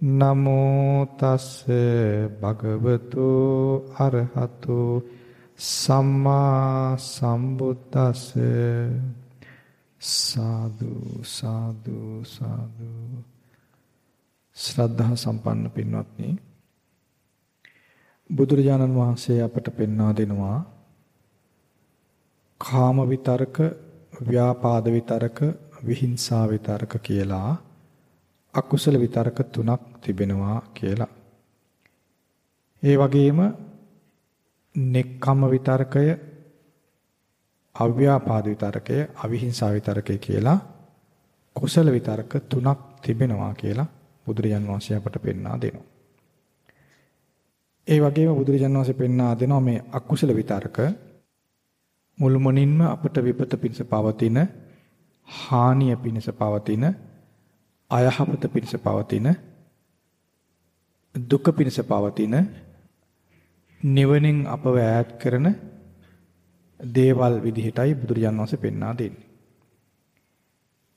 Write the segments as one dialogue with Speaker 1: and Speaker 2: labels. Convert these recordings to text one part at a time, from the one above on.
Speaker 1: නමෝ තස් භගවතු අරහතු සම්මා සම්බුද්දස්ස සාදු සාදු සාදු. ශ්‍රද්ධා සම්පන්න පින්වත්නි බුදුරජාණන් වහන්සේ අපට පෙන්වා දෙනවා කාම විතරක ව්‍යාපාද විතරක විහිංසා විතරක කියලා. අකුසල විතරක තුනක් තිබෙනවා කියලා. ඒ වගේම නෙක්ඛම්ම විතරකය අව්‍යාපාද විතරකය අවිහිංසා විතරකය කියලා කුසල විතරක තුනක් තිබෙනවා කියලා බුදුරජාන් වහන්සේ අපට පෙන්වා දෙනවා. ඒ වගේම බුදුරජාන් වහන්සේ පෙන්වා දෙනවා මේ අකුසල විතරක මුළුමනින්ම අපට විපත පිණිස පවතින හානිය පිණිස පවතින අයහපත පිණිස පවතින දුක පිණිස පවතින නිවනින් අපව ඈත් කරන දේවල් විදිහටයි බුදුරජාන් වහන්සේ පෙන්වා දෙන්නේ.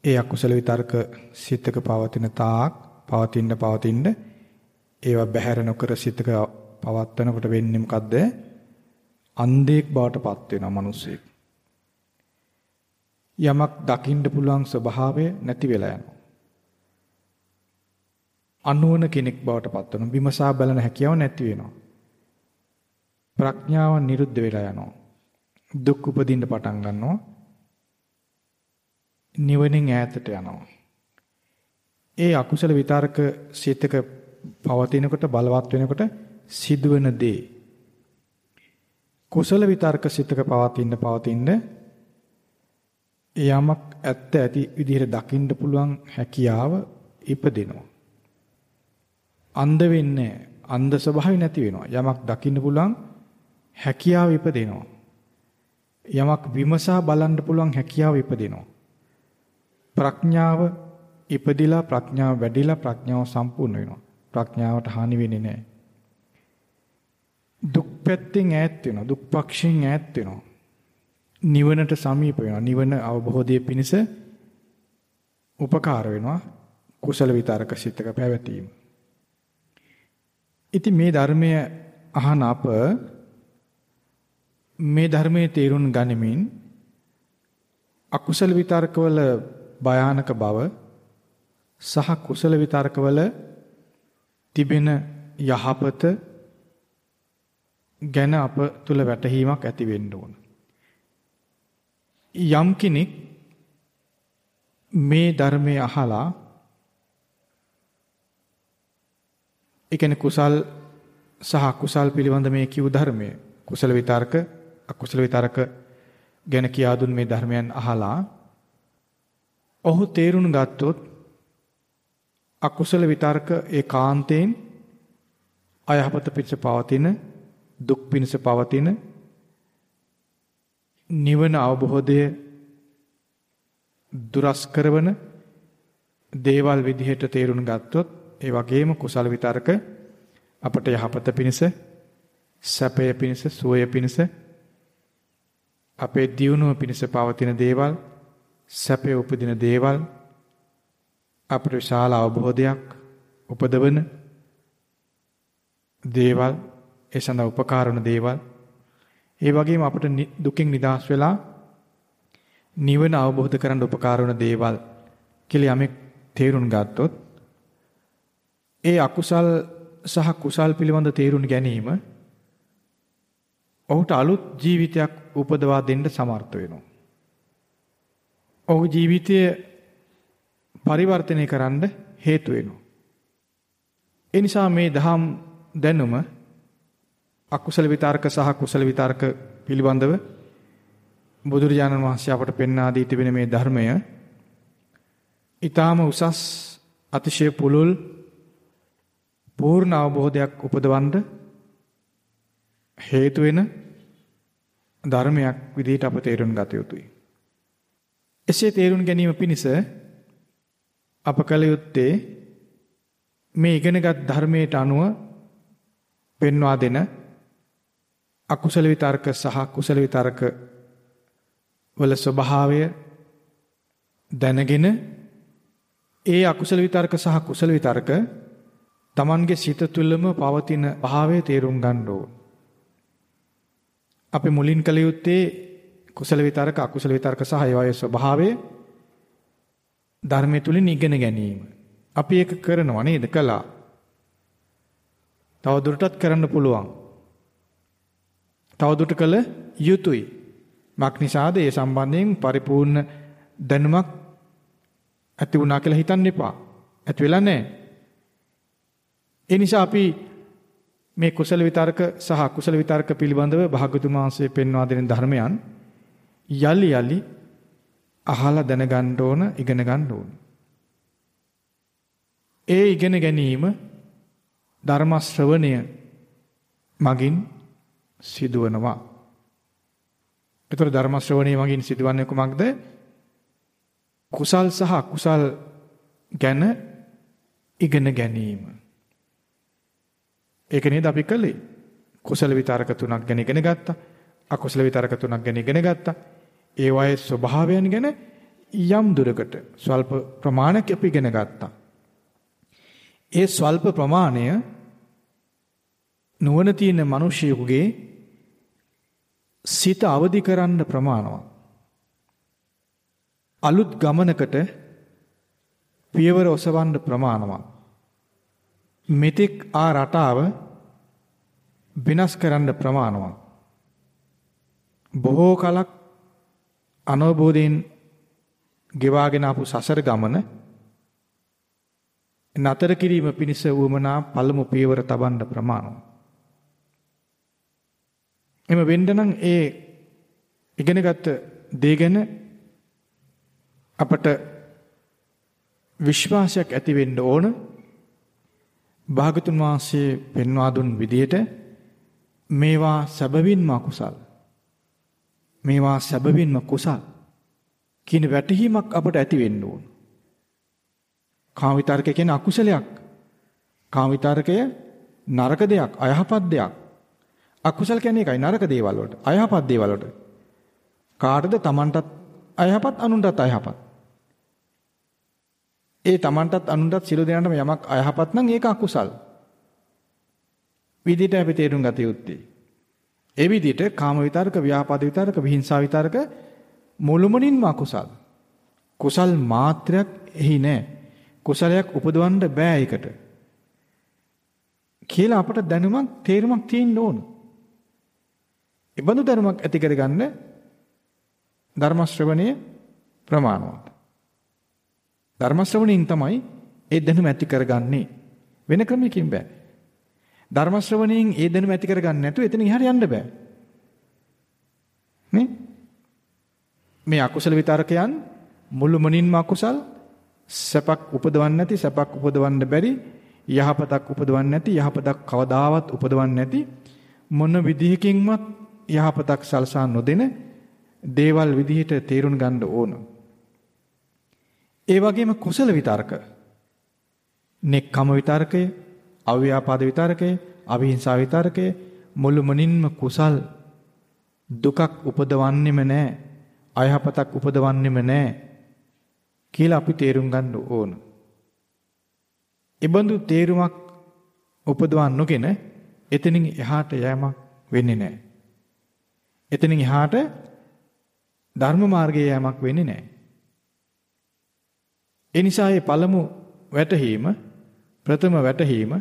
Speaker 1: ඒ අකුසල විතර්ක සිතක පවතින තාක් පවතින්න පවතින්න ඒවා බැහැර නොකර සිතක පවත්වනකොට වෙන්නේ මොකද්ද? අන්ධයෙක් බවට පත් වෙනවා මිනිස්සෙක්. යමක් දකින්න පුළුවන් ස්වභාවය නැති වෙලා යනවා. අනුවන කෙනෙක් බවට පත් වෙනවා. විමසා බලන හැකියාව නැති වෙනවා. ප්‍රඥාව නිරුද්ධ වෙලා යනවා. දුක් උපදින්න පටන් ගන්නවා. නිවනින් ඈතට යනවා. ඒ අකුසල විතරක සිතක පවතිනකොට බලවත් වෙනකොට සිදුවෙන දේ කුසල විතර්ක සිතක පවතින්න පවතින්න යමක් ඇත්ත ඇති විදිහට දකින්න පුළුවන් හැකියාව ඉපදෙනවා. අන්ධ වෙන්නේ අන්ධ ස්වභාවය නැති වෙනවා. යමක් දකින්න පුළුවන් හැකියාව ඉපදෙනවා. යමක් විමසා බලන්න පුළුවන් හැකියාව ඉපදෙනවා. ප්‍රඥාව ඉපදිලා ප්‍රඥාව වැඩිලා ප්‍රඥාව සම්පූර්ණ වෙනවා. ප්‍රඥාවට හානි වෙන්නේ නැහැ. දුක් පැත්තෙන් ඈත් වෙනවා. දුක් පක්ෂයෙන් ඈත් වෙනවා. නිවනට සමීප වෙනවා. නිවන අවබෝධයේ පිණිස උපකාර වෙනවා. කුසල විතරක සිතක පැවතීම. ඉතින් මේ ධර්මය අහන අප මේ ධර්මයේ තේරුම් ගනිමින් අකුසල විතර්කවල භයානක බව සහ කුසල විතර්කවල තිබෙන යහපත ගැන අප තුල වැටහීමක් ඇති වෙන්න ඕන. යම් කෙනෙක් මේ ධර්මයේ අහලා ඒ කියන්නේ කුසල් සහ අකුසල් පිළිබඳ මේ කිව් ධර්මය. කුසල විතර්ක අකුසල විතර්ක ගැන කියා දුන් මේ ධර්මයන් අහලා ඔහු තේරුම් ගත්තොත් අකුසල විතර්ක ඒකාන්තයෙන් අයහපත පිණිස පවතින දුක් පිණිස පවතින නිවන අවබෝධය දුරස් කරවන දේවල් විදිහට තේරුම් ගත්තොත් ඒ වගේම කුසල විතරක අපට යහපත පිණිස සැපය පිණිස සුවය පිණිස අපේ දියුණුව පිණිස පවතින දේවල් සැපේ උපදින දේවල් අපට විශාල අවබෝධයක් උපදවන දේවල් ඒ සඳහා උපකාර වන දේවල්. ඒ වගේම අපට දුකින් නිදහස් වෙලා නිවන අවබෝධ කරගන්න උපකාර වන දේවල් කියලා යමෙක් තේරුම් ගත්තොත් ඒ අකුසල් සහ කුසල් පිළිබඳ තේරුම් ගැනීම ඔහුට අලුත් ජීවිතයක් උපදවා දෙන්න සමර්ථ වෙනවා. ඔහු ජීවිතය පරිවර්තනය කරන්න හේතු වෙනවා. ඒ නිසා මේ දහම් දැනුම අකුසල විතර්ක සහ කුසල විතර්ක පිළිබඳව බුදුරජාණන් වහන්සේ අපට පෙන්වා දී තිබෙන මේ ධර්මය ඊටාම උසස් අතිශය පුලුල් පූර්ණ අවබෝධයක් උපදවන්න හේතු වෙන ධර්මයක් විදිහට අප තේරුම් ගත යුතුයි. එසේ තේරුම් ගැනීම පිණිස අප කල යුත්තේ මේ ඉගෙනගත් ධර්මයට අනුව පෙන්වා දෙන අකුසල විතර්ක සහ කුසල විතර්ක වල ස්වභාවය දැනගෙන ඒ අකුසල විතර්ක සහ කුසල විතර්ක Tamanගේ සිත තුළම පවතින භාවය තේරුම් ගන්න ඕන. අපි මුලින් කළ යුත්තේ කුසල විතරක අකුසල විතරක සහ ඒවායේ ස්වභාවය ධර්මයේ තුලින් ඉගෙන ගැනීම. අපි ඒක කරනවා නේද? කළා. තව දුරටත් කරන්න පුළුවන්. තව දුරට කළ යුතුයි. මක් නිසාද ඒ සම්බන්ධයෙන් පරිපූර්ණ දැනුමක් ඇති වුණා කියලා හිතන්න එපා. ඇති වෙලා නැහැ. ඒ නිසා අපි මේ කුසල විතර්ක සහ අකුසල විතර්ක පිළිබඳව භාගතුන් වහන්සේ පෙන්වා දෙන ධර්මයන් යලි යලි අහලා දැනගන්න ඕන ඉගෙන ගන්න ඕන. ඒ ඉගෙන ගැනීම ධර්ම ශ්‍රවණය මගින් සිදුවනවා. ඒතර ධර්ම ශ්‍රවණය මගින් සිදුවන්නේ කුමක්ද? කුසල් සහ අකුසල් ගැන ඉගෙන ගැනීම. ඒක නේද අපි කළේ. කුසල විතරක තුනක් ගැන ඉගෙන ගත්තා. අකුසල විතරක තුනක් ගැන ඉගෙන ගත්තා. ඒ වගේ ස්වභාවයන් ගැන යම් දුරකට ස්වල්ප ප්‍රමාණයක් අපි ඉගෙන ගත්තා. ඒ ස්වල්ප ප්‍රමාණය නුවණ තියෙන මිනිසියෙකුගේ සිත අවදි කරන්න ප්‍රමාණවත්. අලුත් ගමනකට පියවර ඔසවන්න ප්‍රමාණවත්. මෙතෙක් ආ රටාව වෙනස් කරන්න ප්‍රමාණවත්. බොහෝ කලක් අනවබෝධයෙන් ගෙවාගෙන ආපු සසර ගමන නතර කිරීම පිණිස වුමනා පළමු පියවර තබන්න ප්‍රමාණවත්. එම වෙන්න නම් ඒ ඉගෙනගත් දේ ගැන අපට විශ්වාසයක් ඇති වෙන්න ඕන. භාගතුන් වහන්සේ පෙන්වා දුන් විදිහට මේවා සැබවින්ම අකුසල්. මේවා සැබවින්ම කුසල් කියන වැටහීමක් අපට ඇති වෙන්න ඕන. කාම විතරකය කියන්නේ අකුසලයක්. කාම විතරකය නරක දෙයක්, අයහපත් දෙයක්. අකුසල කියන්නේ ඒකයි නරක දේවල් වලට, අයහපත් දේවල් වලට. කාටද Tamanටත් අයහපත්, අනුන්ටත් අයහපත්. ඒ Tamanටත් අනුන්ටත් සියලු දෙනාටම යමක් අයහපත් නම් ඒක අකුසල්. විදිහට අපි තේරුම් ගත යුත්තේ. ඒ විදිහට කාම විතරක, ව්‍යාපාද විතරක, විහිංසා විතරක මුළුමනින්ම අකුසල්. කුසල් මාත්‍රයක් එහි නැහැ. කුසලයක් උපදවන්න බෑ ඒකට. කියලා අපට දැනුමක් තේරුමක් තියෙන්න ඕන. ඒ බඳු ධර්මයක් ඇති කරගන්න ධර්ම ශ්‍රවණයේ ප්‍රමාණවත්. ධර්ම ශ්‍රවණයෙන් තමයි ඒ දැනුම ඇති කරගන්නේ. වෙන ක්‍රමයකින් බෑ. ධර්ම ශ්‍රවණයෙන් ඒ දැනුම ඇති කරගන්න නැතුව එතන ඉහළ යන්න බෑ. නේ? මේ අකුසල විතරකයන් මුළු මනින්ම අකුසල් සැපක් උපදවන්නේ නැති සැපක් උපදවන්න බැරි යහපතක් උපදවන්නේ නැති යහපතක් කවදාවත් උපදවන්නේ නැති මොන විදිහකින්වත් යහපතක් සලසා නොදෙන දේවල් විදිහට තේරුම් ගන්න ඕන. ඒ වගේම කුසල විතර්ක. නෙක්ඛම විතර්කය, අව්‍යාපාද විතර්කය, අවිහිංසා විතර්කය මුළු මනින්ම කුසල් දුකක් උපදවන්නෙම නැහැ. අයහපතක් උපදවන්නෙම නැහැ. කියලා අපි තේරුම් ගන්න ඕන. ඉබඳු තේරුමක් උපදවන්න නොගෙන එතනින් එහාට යෑමක් වෙන්නේ නැහැ. එතනින් එහාට ධර්ම මාර්ගයේ යෑමක් වෙන්නේ නැහැ. ඒ නිසා මේ පළමු වැටහීම ප්‍රථම වැටහීම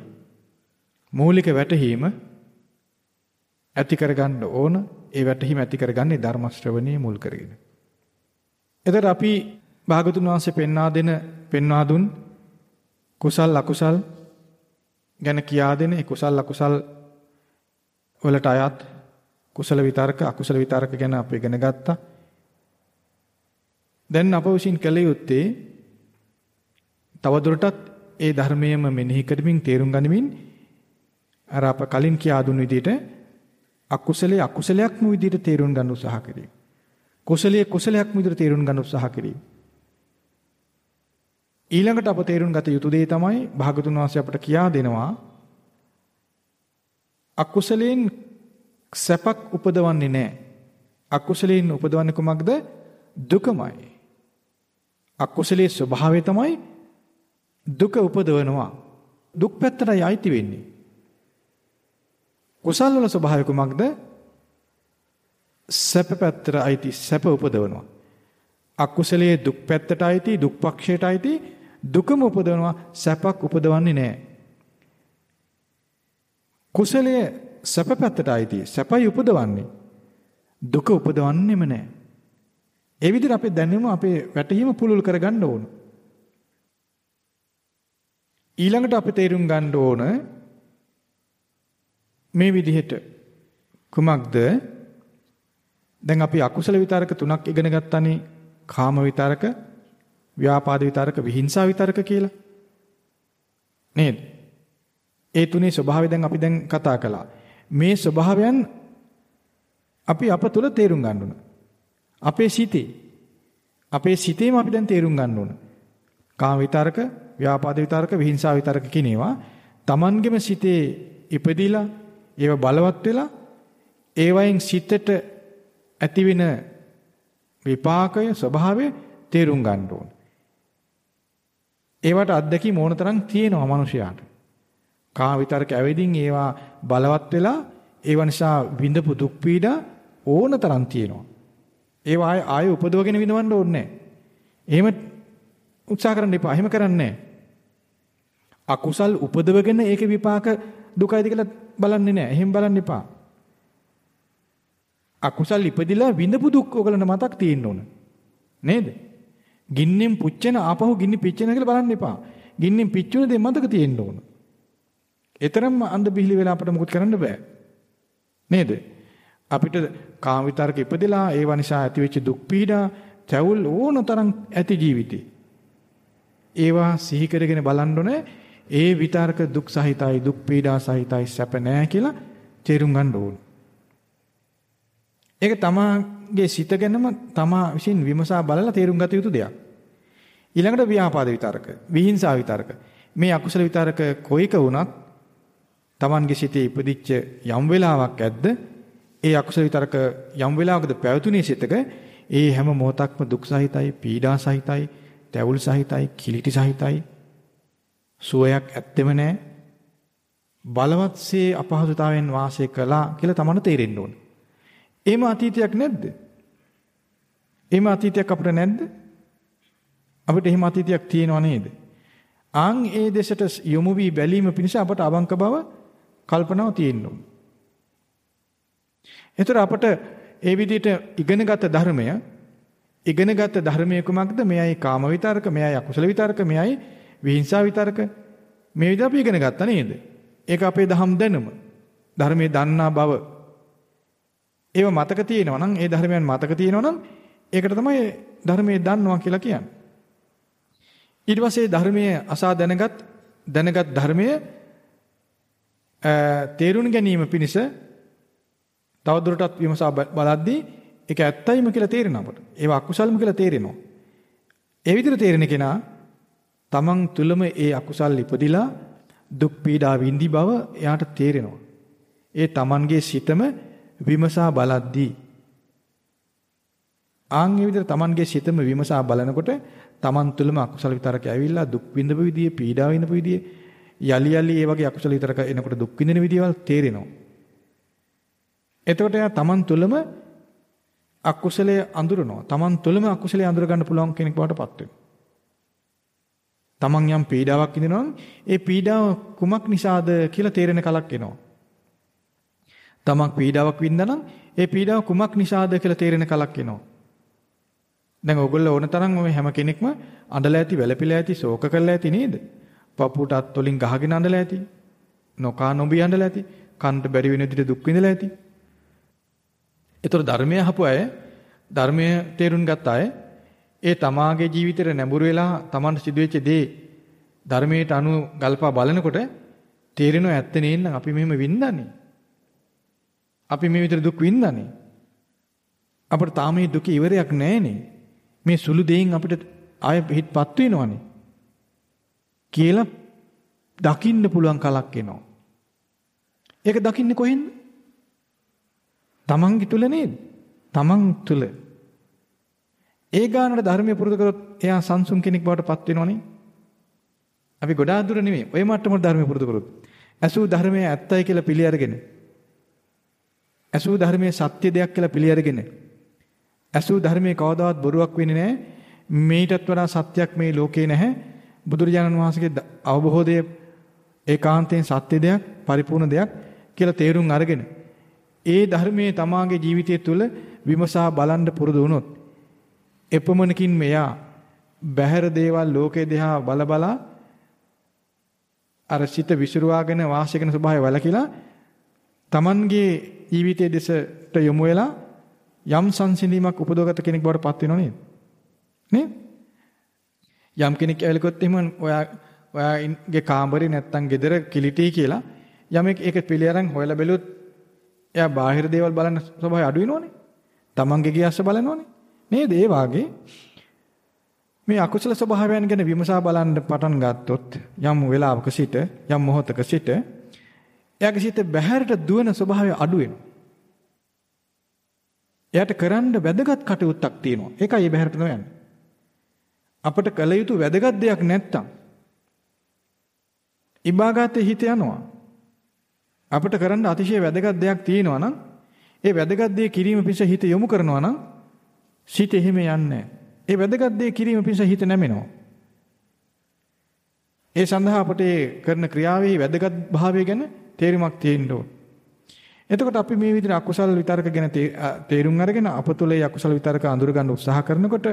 Speaker 1: මූලික වැටහීම ඇති කරගන්න ඕන ඒ වැටහීම ඇති කරගන්නේ ධර්ම ශ්‍රවණයේ මුල් කරගෙන. එතකොට අපි භාගතුන් වහන්සේ පෙන්වා දෙන පෙන්වා දුන් කුසල් අකුසල් ගැන කියා දෙන ඒ කුසල් අකුසල් වලට අයත් කුසල විතර්ක අකුසල විතර්ක ගැන අපි ඉගෙන ගත්තා. දැන් අප විසින් කළ යුත්තේ තවදුරටත් ඒ ධර්මයේම මෙනෙහි කරමින් තේරුම් ගනිමින් අර අප කලින් කියා දුන් විදිහට අකුසලයේ අකුසලයක්ම විදිහට තේරුම් ගන්න උත්සාහ කිරීම. කුසලයේ කුසලයක්ම විදිහට තේරුම් ගන්න උත්සාහ කිරීම. ඊළඟට අප තේරුම් ගත යුතු දේ තමයි භාගතුන් වහන්සේ අපට කියා දෙනවා අකුසලයෙන් සැපක් උපදවන්නේ නැහැ. අකුසලයෙන් උපදවන්නේ කොමක්ද? දුකමයි. අකුසලයේ ස්වභාවය තමයි දුක උපදවනවා. දුක් පැත්තටයි අයිති වෙන්නේ. කුසල් වල ස්වභාවය කුමක්ද? සැප පැත්තට අයිති සැප උපදවනවා. අකුසලයේ දුක් පැත්තට අයිති දුක් පක්ෂයට අයිති දුකම උපදවනවා සැපක් උපදවන්නේ නැහැ. කුසලයේ සැප පැත්තට අයිති සැපයි උපදවන්නේ. දුක උපදවන්නෙම නැහැ. ඒ විදිහට අපේ දැනුම අපේ වැටහීම පුළුල් කරගන්න ඕන. ඊළඟට අපි තේරුම් ගන්න ඕන මේ විදිහට කුමක්ද? දැන් අපි අකුසල විතරක තුනක් ඉගෙන ගත්තානේ. කාම විතරක ව්‍යාපාද විතරක විහිංසා විතරක කියලා. නේද? ඒ තුනේ ස්වභාවය දැන් අපි දැන් කතා කළා. මේ ස්වභාවයන් අපි අප තුල තේරුම් ගන්න ඕන. අපේ සිතේ. අපේ සිතේම අපි දැන් තේරුම් ගන්න ඕන. කාම විතරක ව්‍යාපාද විතරක විහිංසා විතරක කියන ඒවා Tamanගෙම සිතේ ඉපදිලා ඒව බලවත් වෙලා ඒවයින් සිතට ඇතිවෙන විපාකය ස්වභාවය තේරුම් ගන්න ඕන. ඒවට අත්දැකීම් ඕන තරම් තියෙනවා මිනිසයාට. කා විතරක ඇවිදින් ඒවා බලවත් වෙලා ඒව නිසා විඳපු දුක් පීඩා ඕන තරම් තියෙනවා. ඒවා ආය ආය උපදවගෙන විඳවන්න ඕනේ නැහැ. එහෙම උත්සාහ කරන්න එපා. එහෙම කරන්නේ නැහැ. අකුසල් උපදවගෙන ඒකේ විපාක දුකයිද කියලා බලන්නේ නැහැ. එහෙම බලන්න එපා. අකුසල් ඉපදිලා විඳපු දුක් ඔයගලන්ට මතක් තියෙන්න ඕන. නේද? ගින්නෙන් පුච්චෙන ආපහු ගින්නි පිච්චෙන කියලා බලන්න එපා. ගින්නෙන් පිච්චුන දේ මතක තියෙන්න ඕන. එතරම් අන්ධ බිහිලි වෙලා අපිට මුකුත් කරන්න බෑ. නේද? අපිට කාම විතරක ඉපදෙලා ඒව නිසා ඇතිවෙච්ච දුක් පීඩා තැවුල් ඕන තරම් ඇති ජීවිතේ. ඒවා සිහි කරගෙන බලන්න ඕනේ ඒ විතරක දුක් සහිතයි දුක් පීඩා සහිතයි සැප නෑ කියලා තේරුම් ගන්න ඕන. ඒක තමාගේ සිත ගැනම තමා විසින් විමසා බලලා තේරුම් ගත යුතු දෙයක්. ඊළඟට ව්‍යාපාද විතරක, විහිංසා විතරක. මේ අකුසල විතරක කොයික වුණත් Tamanගේ සිතේ ඉපදිච්ච යම් වෙලාවක් ඇද්ද ඒ අකුසල විතරක යම් වෙලාවකද පැවතුනේ සිතක ඒ හැම මොහොතක්ම දුක් සහිතයි, පීඩා සහිතයි, තැවුල් සහිතයි, කිලිටි සහිතයි, සුවයක් ඇත්තෙම නැහැ. බලවත්සේ අපහසුතාවෙන් වාසය කළා කියලා තමන තේරෙන්න ඕනේ. එහෙම අතීතයක් නැද්ද? එහෙම අතීතයක් අපිට නැද්ද? අපිට එහෙම අතීතයක් තියෙනව නේද? ආන් ඒ දෙසට යොමු වී බැලීම පිණිස අපට අවංක බව කල්පනාව තියෙන්න ඕන. එතකොට අපට ඒ විදිහට ඉගෙනගත් ධර්මය ඉගෙනගත් ධර්මයේ කුමක්ද? මෙයයි කාම විතරක, මෙයයි අකුසල විතරක, මෙයයි විහිංසාව විතරක. මේ විදිහ අපි ඉගෙන ගත්තා නේද? ඒක අපේ දහම් දැනුම. ධර්මයේ දන්නා බව ඒව මතක තියෙනවා නම් ඒ ධර්මයන් මතක තියෙනවා නම් ඒකට තමයි ධර්මයේ දන්නවා කියලා කියන්නේ. ඊට පස්සේ ධර්මයේ අසා දැනගත් දැනගත් ධර්මයේ තේරුම් ගැනීම පිණිස තවදුරටත් විමසා බලද්දී ඒක ඇත්තයිම කියලා තේරෙනවා අපට. ඒවා අකුසල්ම කියලා තේරෙනවා. ඒ විදිහට තේරෙන කෙනා තමන් තුළම ඒ අකුසල් ඉපදිලා දුක් පීඩා විඳි බව එයාට තේරෙනවා. ඒ තමන්ගේ සිතම විමසා බලද්දී ආන් මේ විදිහට Tamanගේ සිතම විමසා බලනකොට Taman තුළම අකුසල විතරක ඇවිල්ලා දුක් විඳපු විදිය, පීඩා විඳපු විදිය, යලි යලි ඒ වගේ අකුසල විතරක එනකොට දුක් විඳින විදියවල් තේරෙනවා. එතකොට එයා Taman තුළම අකුසලයේ අඳුරනවා. Taman තුළම අකුසලයේ අඳුර ගන්න පුළුවන් කෙනෙක් බවට පත් වෙනවා. Taman යම් පීඩාවක් විඳිනවා ඒ පීඩාව කුමක් නිසාද කියලා තේරෙන කලක් එනවා. තමක් පීඩාවක් වින්දානම් ඒ පීඩාව කුමක් නිසාද කියලා තේරෙන කලක් එනවා. දැන් ඕගොල්ලෝ ඕන තරම් මේ හැම කෙනෙක්ම අඬලා ඇති, වැළපිලා ඇති, ශෝක කරලා ඇති නේද? පපුවට අත් වලින් ගහගෙන අඬලා ඇති. නොකා නොබී අඬලා ඇති. කන්ට බැරි වෙන විදිහට දුක් විඳලා ඇති. ඒතර ධර්මය අහපු අය, ධර්මය තේරුම් ගත්ත අය ඒ තමාගේ ජීවිතේට නැඹුරු වෙලා Tamanට සිදුවෙච්ච දේ ධර්මයට අනුව ගල්පා බලනකොට තේරෙනවා ඇත්ත නේනම් අපි මෙහෙම වින්දානේ. අපි මේ විතර දුක් විඳන්නේ. අපිට තාම මේ දුකේ ඉවරයක් නැහැනේ. මේ සුළු දෙයින් අපිට ආයෙ හිටපත් වෙනවනේ. කියලා දකින්න පුළුවන් කලක් එනවා. ඒක දකින්නේ කොහෙන්ද? තමන්ගේ තුල නේද? තමන් තුල. ඒ ගානට ධර්මයේ පුරුදු කරොත් එයා සංසුන් කෙනෙක් බවට පත් වෙනවනේ. අපි ගොඩාක් දුර නෙමෙයි. ඔය මට්ටමට ධර්මය පුරුදු කරොත්. ඇසූ ධර්මයේ ඇත්තයි කියලා පිළි අරගෙන. ඇසූ ධර්මයේ සත්‍ය දෙයක් කියලා පිළි අරගෙන. ඇසූ ධර්මයේ කවදාවත් බොරුවක් වෙන්නේ නැහැ. මේටත් වඩා සත්‍යයක් මේ ලෝකේ නැහැ. බුදුරජාණන් වහන්සේගේ අවබෝධය ඒකාන්තයෙන් සත්‍ය දෙයක්, පරිපූර්ණ දෙයක් කියලා තේරුම් අරගෙන ඒ ධර්මයේ තමාගේ ජීවිතය තුළ විමසා බලන්න පුරුදු වුණොත් එපමණකින් මෙයා බහැර දේවල් ලෝකේ දිහා බල බලා අර සිත විසිරුවාගෙන වාසය කරන ස්වභාවය වලකිලා Tamanගේ ජීවිතයේ දෙසට යොමු වෙලා යම් සංසිඳීමක් උපදවගත කෙනෙක් බවට පත් වෙනව නේද? නේද? යම් කෙනෙක් ඇවිල්කොත් එහෙම ඔයා ඔයාගේ කාමරේ නැත්තම් ගෙදර කිලිටි කියලා යමෙක් ඒක පිළිඅරන් හොයලා බැලුවොත් එයා බාහිර දේවල් බලන ස්වභාවය අඩු වෙනවනේ. Tamange ගියස්ස බලනවනේ. නේද? ඒ වාගේ මේ අකුසල ස්වභාවයන් ගැන විමසා බලන්න පටන් ගත්තොත් යම් වෙලාවක සිට යම් මොහොතක සිට එයාගේ සිත බහැරට දුවන ස්වභාවය අඩු වෙනවා. එයාට කරන්න වැදගත් කටයුත්තක් තියෙනවා. ඒකයි ඒ බහැරට නොයන්නේ. අපට කළ යුතු වැදගත් දෙයක් නැත්තම් ඉබාගතේ හිත යනවා. අපිට කරන්න අතිශය වැදගත් දෙයක් තියෙනවා නම් ඒ වැදගත් දේ කිරීම පිණිස හිත යොමු කරනවා නම් සිත එහෙම යන්නේ ඒ වැදගත් දේ කිරීම පිණිස හිත නැමෙනවා. ඒ සඳහා අපට කරන ක්‍රියාවේ වැදගත් භාවය ගැන තේරුමක් තියෙන්න ඕන. එතකොට අපි මේ විදිහට අකුසල විතරක ගැන තේරුම් අරගෙන අප තුළ ඒ අකුසල විතරක අඳුර ගන්න උත්සාහ කරනකොට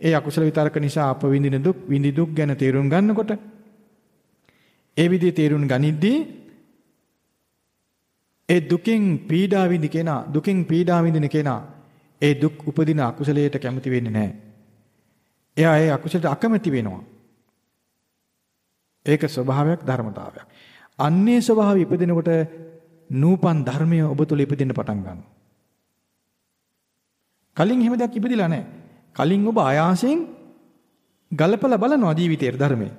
Speaker 1: ඒ අකුසල විතරක නිසා අප විඳින දුක් විඳි දුක් ගැන තේරුම් ගන්නකොට ඒ විදිහේ තේරුම් ගනිද්දී ඒ දුකෙන් පීඩා විඳි කෙනා දුකෙන් පීඩා විඳින කෙනා ඒ දුක් උපදින අකුසලයට කැමති වෙන්නේ නැහැ. එයා ඒ අකුසලයට අකමැති වෙනවා. ඒක ස්වභාවයක් ධර්මතාවයක්. අන්නේ ස්වභාවය ඉපදිනකොට නූපන් ධර්මය ඔබ තුල ඉපදින්න පටන් ගන්නවා. කලින් එහෙම දෙයක් ඉපදිලා නැහැ. කලින් ඔබ ආයාසයෙන් ගලපලා බලනවා ජීවිතයේ ධර්මයේ.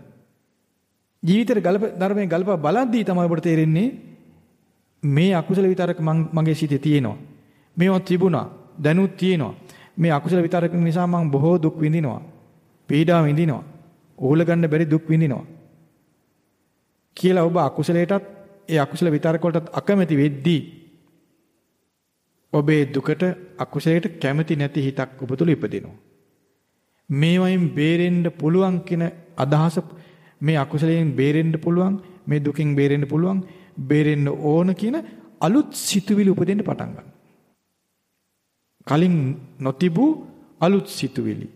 Speaker 1: ජීවිතේ ගලප ධර්මයේ ගලප බලද්දී තමයි ඔබට තේරෙන්නේ මේ අකුසල විතරක මගේ සිතේ තියෙනවා. මේවා තිබුණා. දැනුත් තියෙනවා. මේ අකුසල විතරක නිසා මම බොහෝ දුක් විඳිනවා. පීඩා විඳිනවා. ඕල ගන්න බැරි දුක් විඳිනවා. කියලා ඔබ අකුසලයටත් ඒ අකුසල විතරක වලටත් අකමැති වෙද්දී ඔබේ දුකට අකුසලයට කැමති නැති හිතක් ඔබ තුල ඉපදිනවා. මේවයින් බේරෙන්න පුළුවන් කියන අදහස මේ අකුසලයෙන් බේරෙන්න පුළුවන් මේ දුකින් බේරෙන්න පුළුවන් බේරෙන්න ඕන කියන අලුත් සිතුවිලි උපදින්න පටන් ගන්නවා. කලින් නොතිබූ අලුත් සිතුවිලි.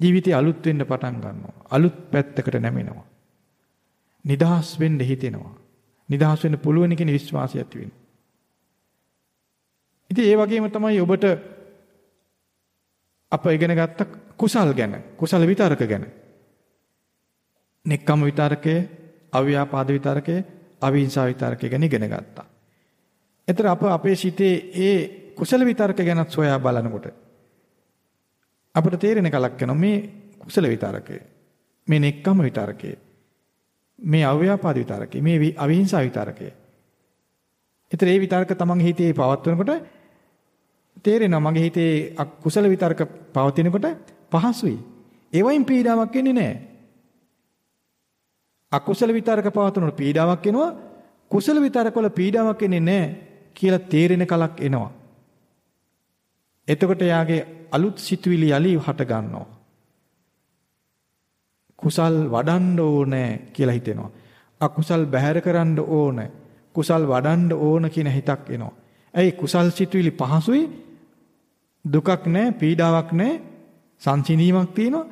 Speaker 1: ජීවිතේ අලුත් වෙන්න පටන් ගන්නවා. අලුත් පැත්තකට නැමෙනවා. නිදහස් වෙන්න හිතෙනවා. නිදහස් වෙන්න පුළුවන් කියන විශ්වාසය ඇති වෙනවා. ඉතින් ඒ වගේම තමයි ඔබට අප ඉගෙන ගත්ත කුසල් ගැන, කුසල විතරක ගැන. නෙක්කම විතරකය, අව්‍යාපාද විතරකය, අවිහිංසා විතරකය ගැන ඉගෙන ගත්තා. එතන අප අපේ සිතේ ඒ කුසල විතරක ගැනත් සොයා බලනකොට අපිට තේරෙන කලක් යනවා මේ කුසල විතරකය. මේ නෙක්කම විතරකය. මේ අව්‍යාපාද විතරකය. මේ අවිහිංසා විතරකය. ඒතර ඒ විතරක තමන්ගේ හිතේ පවත්වනකොට තේරෙනවා මගේ හිතේ කුසල විතරක පවතිනකොට පහසුයි. ඒවයින් පීඩාවක් එන්නේ නැහැ. අකුසල විතරක පවතුනොත් පීඩාවක් එනවා. කුසල විතරක වල පීඩාවක් එන්නේ නැහැ කියලා තේරෙන කලක් එනවා. එතකොට යාගේ අලුත් සිතුවිලි යලි හට ගන්නවා. කුසල් වඩන්න ඕනේ කියලා හිතෙනවා. අකුසල් බැහැර කරන්න ඕනේ. කුසල් වඩන්න ඕන කියන හිතක් එනවා. ඇයි කුසල් සිතුවිලි පහසුයි දුකක් නැහැ පීඩාවක් නැහැ සංසිඳීමක් තියෙනවා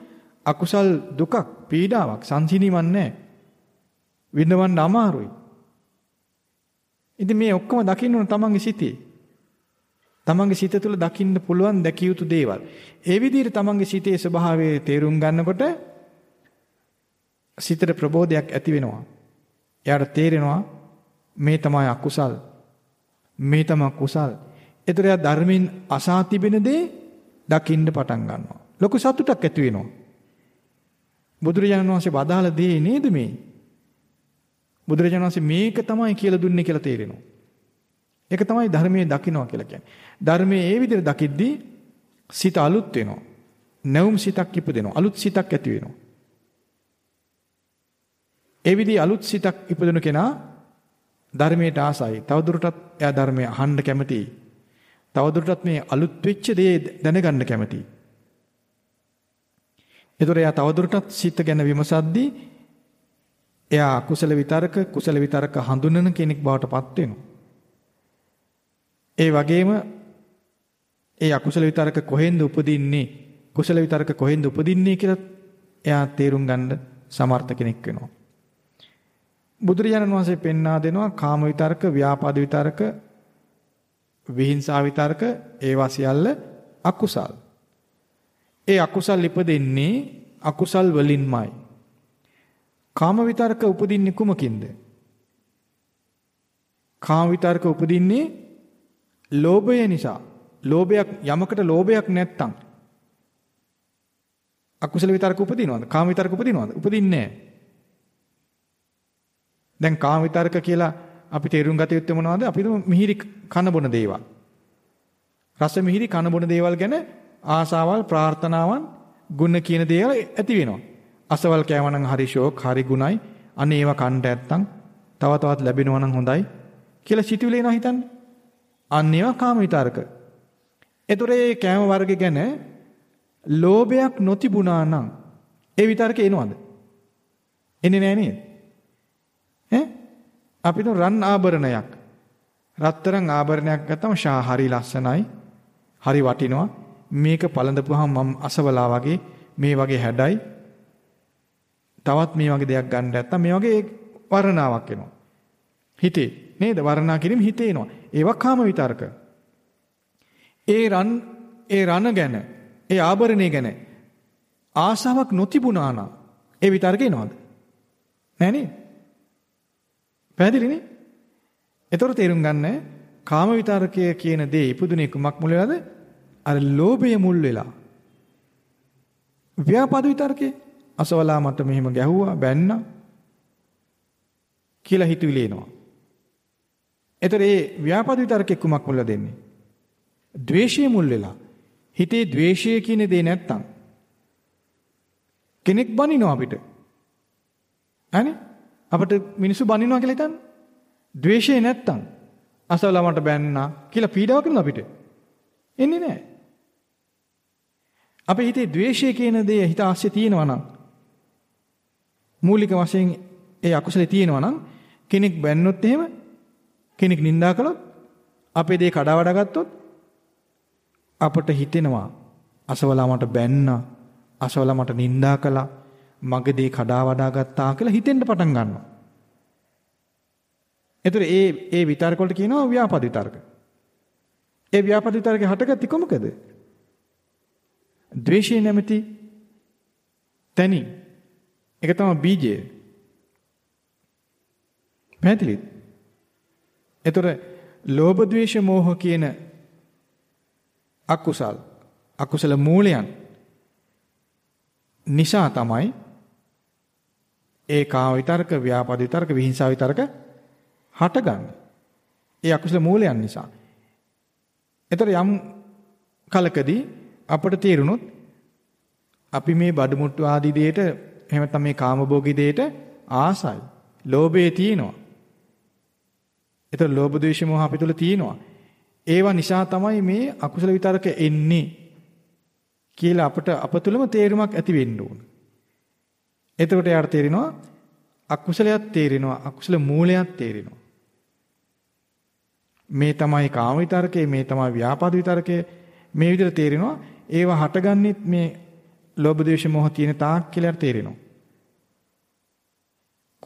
Speaker 1: අකුසල් දුකක් පීඩාවක් සංසිඳීමක් නැහැ විඳවන්න අමාරුයි. ඉතින් මේ ඔක්කොම දකින්න ඕන තමන්ගේ සිතේ. තමන්ගේ සිත තුළ දකින්න පුළුවන් දැකිය යුතු දේවල්. ඒ විදිහට තමන්ගේ සිතේ ස්වභාවය තේරුම් ගන්නකොට සිතට ප්‍රබෝධයක් ඇති වෙනවා. එයාට තේරෙනවා මේ තමයි අකුසල්. මේ තමයි කුසල්. ඒතර එයා ධර්මයෙන් අසා තිබෙන දේ දකින්න පටන් ගන්නවා. ලොකු සතුටක් ඇති වෙනවා. බුදුරජාණන් වහන්සේ වදාළ දේ නේද මේ? බුදුරජාණන් වහන්සේ මේක තමයි කියලා දුන්නේ කියලා තේරෙනවා. ඒක තමයි ධර්මයේ දකින්නවා කියලා කියන්නේ. ධර්මයේ ඒ විදිහට දකිද්දී සිත අලුත් වෙනවා. නැවුම් සිතක් ඉපදෙනවා. අලුත් සිතක් ඇති වෙනවා. ඒ විදිහ අලුත් සිතක් ඉපදුණු කෙනා ධර්මයට ආසයි. තවදුරටත් එයා ධර්මය අහන්න කැමතියි. තවදුරටත් මේ අලුත් වෙච්ච දේ දැනගන්න කැමතියි. ඒතර එයා තවදුරටත් සිත ගැන විමසද්දී එයා කුසල විතරක කුසල විතරක හඳුනන කෙනෙක් බවට පත් වෙනවා. ඒ වගේම ඒ අකුසල විතරක කොහෙන්ද උපදින්නේ කුසල විතරක කොහෙන්ද උපදින්නේ කියලා එයා තේරුම් ගන්න සමර්ථ කෙනෙක් වෙනවා. බුදුරජාණන් වහන්සේ පෙන්වා දෙනවා කාම විතරක, ව්‍යාපාද විතරක, විහිංසා විතරක ඒවා සියල්ල අකුසල්. ඒ අකුසල් ඉපදෙන්නේ අකුසල් වලින්මයි. කාම විතරක උපදින්නේ කුමකින්ද? කාම විතරක උපදින්නේ ලෝභය නිසා. ලෝභයක් යමකට ලෝභයක් නැත්තම් අකුසල විතරක උපදිනවද? කාම විතරක උපදිනවද? උපදින්නේ නැහැ. දැන් කාම විතරක කියලා අපි තේරුම් ගත යුත්තේ මොනවද? අපි මිහිරි කන බොන දේවල්. රස මිහිරි කන බොන දේවල් ගැන ආසාවල් ප්‍රාර්ථනාවන් ගුණ කියන දේවල් ඇති වෙනවා. අසවල් කෑමනම් හරි ෂෝක් හරි ගුණයි. අනේ ඒවා කන්ට ඇත්තම් තව තවත් ලැබෙනවා නම් හොඳයි කියලා සිතුවිලි එනවා හිතන්න. අන්න ඒවා කාම විතරක. ඒතොර ඒ කෑම වර්ග ගැන ලෝභයක් නොතිබුණා නම් ඒ විතරක එනවද? එන්නේ නැහැ නේද? ඈ අපිට රන් ආභරණයක් රත්තරන් ආභරණයක් ගත්තම ෂා හරි ලස්සනයි හරි වටිනවා මේක පළඳපුවාම මම අසවලා වගේ මේ වගේ හැඩයි තවත් මේ වගේ දෙයක් ගන්න නැත්තම් මේ වගේ වර්ණාවක් එනවා හිතේ නේද වර්ණා කිරීම හිතේ එනවා ඒවා කාම විතරක ඒ රන් ඒ රණ ගැන ඒ ආභරණය ගැන ආසාවක් නොතිබුණා නම් ඒ විතරක එනවද නෑ නේද පැහැදිලිනේ? ඒතර තේරුම් ගන්න කාම විතරකය කියන දේ ඉපදුනේ කුමක් මුල් වෙලාද? අර ලෝභය මුල් වෙලා. ව්‍යාපාද විතරකේ අසවලා මට මෙහෙම ගැහුවා බැන්නා කියලා හිතුවිලි එනවා. ඒතර ඒ ව්‍යාපාද විතරකේ කුමක් මුල්ලා දෙන්නේ? ද්වේෂය මුල් වෙලා. හිතේ ද්වේෂය කියන දේ නැත්තම් කෙනෙක් බනිනවා අපිට. අනේ අපිට මිනිස්සු බනිනවා කියලා හිතන්න. ද්වේෂය නැත්තම් අසවලා මට බැන්නා කියලා පීඩාව කරනවා අපිට. එන්නේ නැහැ. අපේ හිතේ ද්වේෂය කියන දේ හිත ආස්සේ තියෙනවා නම් මූලික වශයෙන් ඒ අකුසලේ තියෙනවා නම් කෙනෙක් බැන්නොත් එහෙම කෙනෙක් නිඳා කළොත් අපේ දේ කඩා වඩා ගත්තොත් අපට හිතෙනවා අසවලා මට බැන්නා අසවලා මට නිඳා කළා මගේ දේ කඩා වඩා ගත්තා කියලා හිතෙන්න පටන් ගන්නවා. එතකොට ඒ ඒ විතර්ක වලට කියනවා ව්‍යාපාද විතර්ක. ඒ ව්‍යාපාද විතර්කේ හටගත්තේ කොමකද? ද්වේෂය නැමැති තැනි. ඒක තමයි බීජය. පැහැදිලිද? එතකොට ලෝභ ද්වේෂ මෝහ කියන අකුසල් අකුසල මූලයන් නිසා තමයි ඒ කාම විතරක, ව්‍යාපාද විතරක, විහිංසාව විතරක හටගන්නේ. ඒ අකුසල මූලයන් නිසා. එතකොට යම් කලකදී අපට තේරුණොත් අපි මේ බඩමුට්ටු ආදී දෙයට එහෙම නැත්නම් මේ කාමභෝගී දෙයට ආසයි. ලෝභය තියෙනවා. එතකොට ලෝභ ද්වේෂ මොහ අපි තුල තියෙනවා. ඒවා නිසා තමයි මේ අකුසල විතරක එන්නේ කියලා අපට අප තුලම තේරුමක් ඇති වෙන්න ඕන. එතකොට යාට තේරෙනවා අකුසලයක් තේරෙනවා අකුසල මූලයක් තේරෙනවා. මේ තමයි කාම විතරකේ මේ තමයි ව්‍යාපාද විතරකේ මේ විදිහට තේරෙනවා ඒවා හටගන්නෙත් මේ ලෝභ ද්වේෂ මොහ තියෙන තාක් කියලා තේරෙනවා.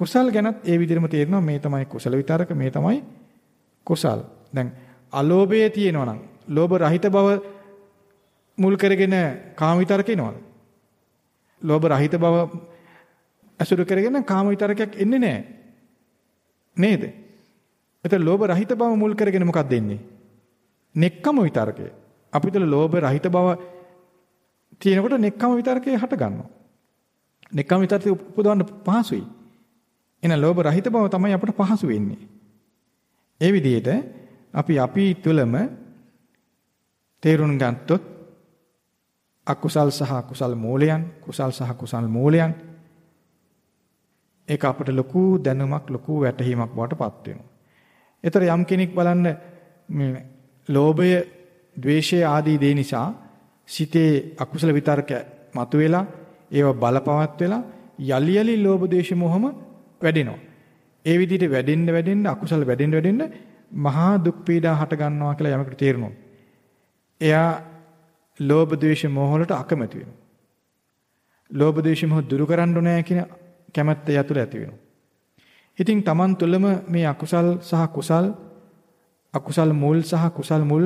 Speaker 1: කුසල් ගැනත් ඒ විදිහටම තේරෙනවා මේ තමයි කුසල විතරක මේ තමයි කුසල්. දැන් අලෝභය තියෙනවා නම් ලෝභ රහිත බව මුල් කරගෙන කාම විතරක එනවද? ලෝභ රහිත බව අසුරු කරගෙන කාම විතරකයක් එන්නේ නැහැ. නේද? එතන ලෝභ රහිත බව මුල් කරගෙන මොකක්ද එන්නේ? නෙක්කම විතරකය. අපි තුළ ලෝභ රහිත බව තියෙනකොට නෙක්කම විතරකේ හට ගන්නවා. නෙක්කම විතරකේ උපදවන්න පහසුයි. එහෙනම් ලෝභ රහිත බව තමයි අපට පහසු වෙන්නේ. ඒ විදිහට අපි අපි තුළම තේරුම් ගත්තොත් අකුසල් සහ කුසල් මූලයන් කුසල් සහ කුසල් මූලයන් ඒක අපිට ලොකු දැනුමක් ලොකු වැටහීමක් බවට පත් වෙනවා. ඒතර යම් කෙනෙක් බලන්න මේ ලෝභය, ద్వේෂය ආදී දේ නිසා සිතේ අකුසල විතර්ක මතුවෙලා ඒව බලපවත් වෙලා යලි යලි ලෝභ ද්වේෂ මොහම වැඩෙනවා. ඒ විදිහට වැඩෙන්න වැඩෙන්න අකුසල වැඩෙන්න වැඩෙන්න මහා දුක් පීඩා හට ගන්නවා කියලා යමකට තේරෙනවා. එයා ලෝභ ද්වේෂ මොහ වලට අකමැති වෙනවා. ලෝභ ද්වේෂ මොහ දුරු කරන්න ඕනේ කියන කැමැත්ත යතුල ඇති වෙනවා. ඉතින් Taman තුළම මේ අකුසල් සහ කුසල් අකුසල් මුල් සහ කුසල් මුල්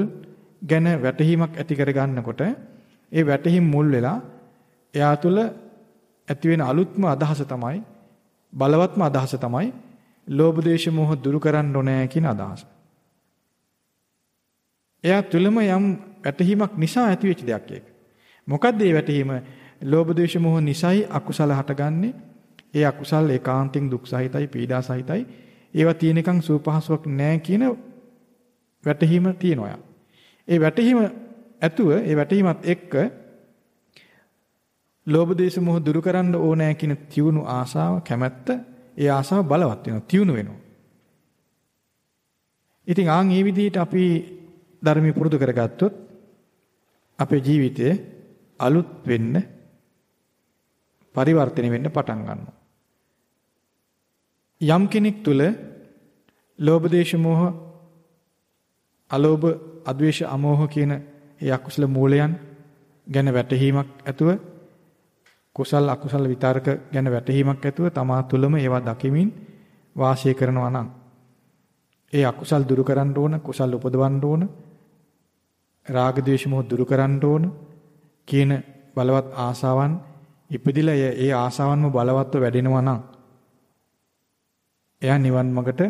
Speaker 1: ගැන වැටහීමක් ඇති කර ගන්නකොට ඒ වැටහීම් මුල් වෙලා එයා තුළ ඇති වෙන අලුත්ම අදහස තමයි බලවත්ම අදහස තමයි ලෝභ දේශ මොහ දුරු කරන්න ඕනේ කියන අදහස. එයා තුළම යම් වැටහීමක් නිසා ඇති වෙච්ච දෙයක් ඒක. මොකද්ද මේ වැටහීම? ලෝභ දේශ මොහ නිසයි අකුසල හටගන්නේ. ඒ අකුසල් ඒකාන්තයෙන් දුක් සහිතයි පීඩා සහිතයි. ඒවා තියෙනකන් සූපහසුවක් නැහැ කියන වැටහීම තියෙනවා. ඒ වැටහීම ඇතුව ඒ වැටහීමත් එක්ක ලෝභ දේශ මොහ දුරු කරන්න ඕනෑ කියන තියුණු ආසාව කැමැත්ත ඒ ආසාව බලවත් වෙනවා තියුණු වෙනවා. ඉතින් ආන් මේ විදිහට අපි ධර්මي පුරුදු කරගත්තොත් අපේ ජීවිතේ අලුත් වෙන්න පරිවර්තනය වෙන්න පටන් ගන්නවා. යම් කෙනෙක් තුල ලෝභ දේශ මොහ අලෝභ අද්වේෂ අමෝහ කියන ඒ අකුසල මූලයන් ගැන වැටහීමක් ඇතුව කුසල් අකුසල විතර්ක ගැන වැටහීමක් ඇතුව තමා තුළම ඒවා දකිමින් වාසය කරනවා නම් ඒ අකුසල් දුරු කරන්න ඕන කුසල් උපදවන්න ඕන රාග ద్వේෂ මොහ දුරු කරන්න ඕන කියන බලවත් ආසාවන් ඉපදිලා ඒ ආසාවන්ම බලවත්ව වැඩෙනවා නම් එයා නිවන් මාර්ගට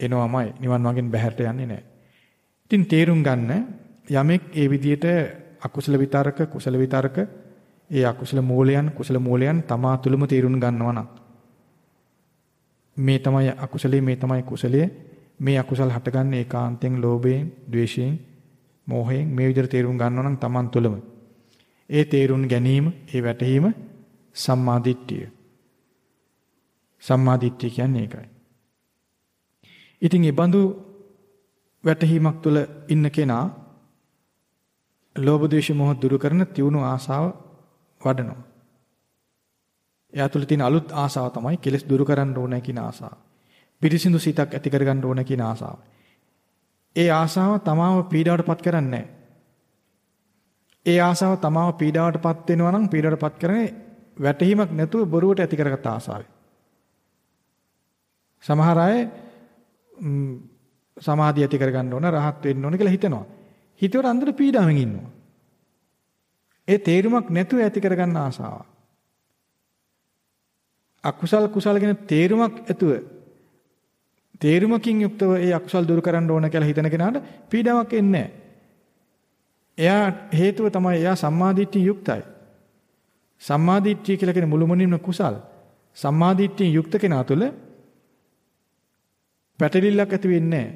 Speaker 1: එනවමයි නිවන් මාර්ගෙන් බැහැරට යන්නේ නැහැ. ඉතින් තේරුම් ගන්න යමෙක් ඒ විදිහට අකුසල විතරක කුසල විතරක ඒ අකුසල මූලයන් කුසල මූලයන් තමා තුළම තේරුම් ගන්නවා නම් මේ තමයි අකුසලයේ මේ තමයි කුසලයේ. මේ අකුසල හටගන්නේ ඒකාන්තයෙන් ලෝභයෙන් ද්වේෂයෙන් මෝහයෙන් මේ විදිහට තේරුම් ගන්නවා නම් තමන් තුළම. ඒ තේරුම් ගැනීම ඒ වැටහීම සම්මාදිට්ඨිය සම්මාදිට්ඨිය කියන්නේ ඒකයි. ඉතින් ඒ බඳු වැටහීමක් තුළ ඉන්න කෙනා ලෝභ ද්වේෂ මොහ දුරු කරන තියුණු ආසාව වඩනවා. එයා තුළ තියෙන අලුත් ආසාව තමයි කෙලෙස් දුරු කරන්න ඕන කියන ආසාව. පිරිසිදු සිතක් ඇති කරගන්න ඕන කියන ආසාව. ඒ ආසාව තමාව පීඩාවටපත් කරන්නේ ඒ ආසාව තමාව පීඩාවටපත් වෙනවා නම් පීඩාවටපත් කරන්නේ වැටහීමක් නැතුව බොරුවට ඇති කරගත්ත ආසාවයි. සමහර අය සමාධිය ඇති කරගන්න ඕන රහත් වෙන්න ඕන කියලා හිතනවා. හිතුවට අන්දර පීඩාවෙන් ඉන්නවා. ඒ තේරුමක් නැතුව ඇති කරගන්න ආසාව. අකුසල් කුසල් ගැන තේරුමක් ඇතුව තේරුමකින් යුක්තව ඒ අකුසල් දුරු කරන්න ඕන කියලා හිතන කෙනාට පීඩාවක් එන්නේ එයා හේතුව තමයි එයා සම්මාදිට්ඨිය යුක්තයි. සම්මාදිට්ඨිය කියලා කියන මුළුමනින්ම කුසල්. සම්මාදිට්ඨිය යුක්ත කෙනා තුළ පැටලිල්ලක් ඇති වෙන්නේ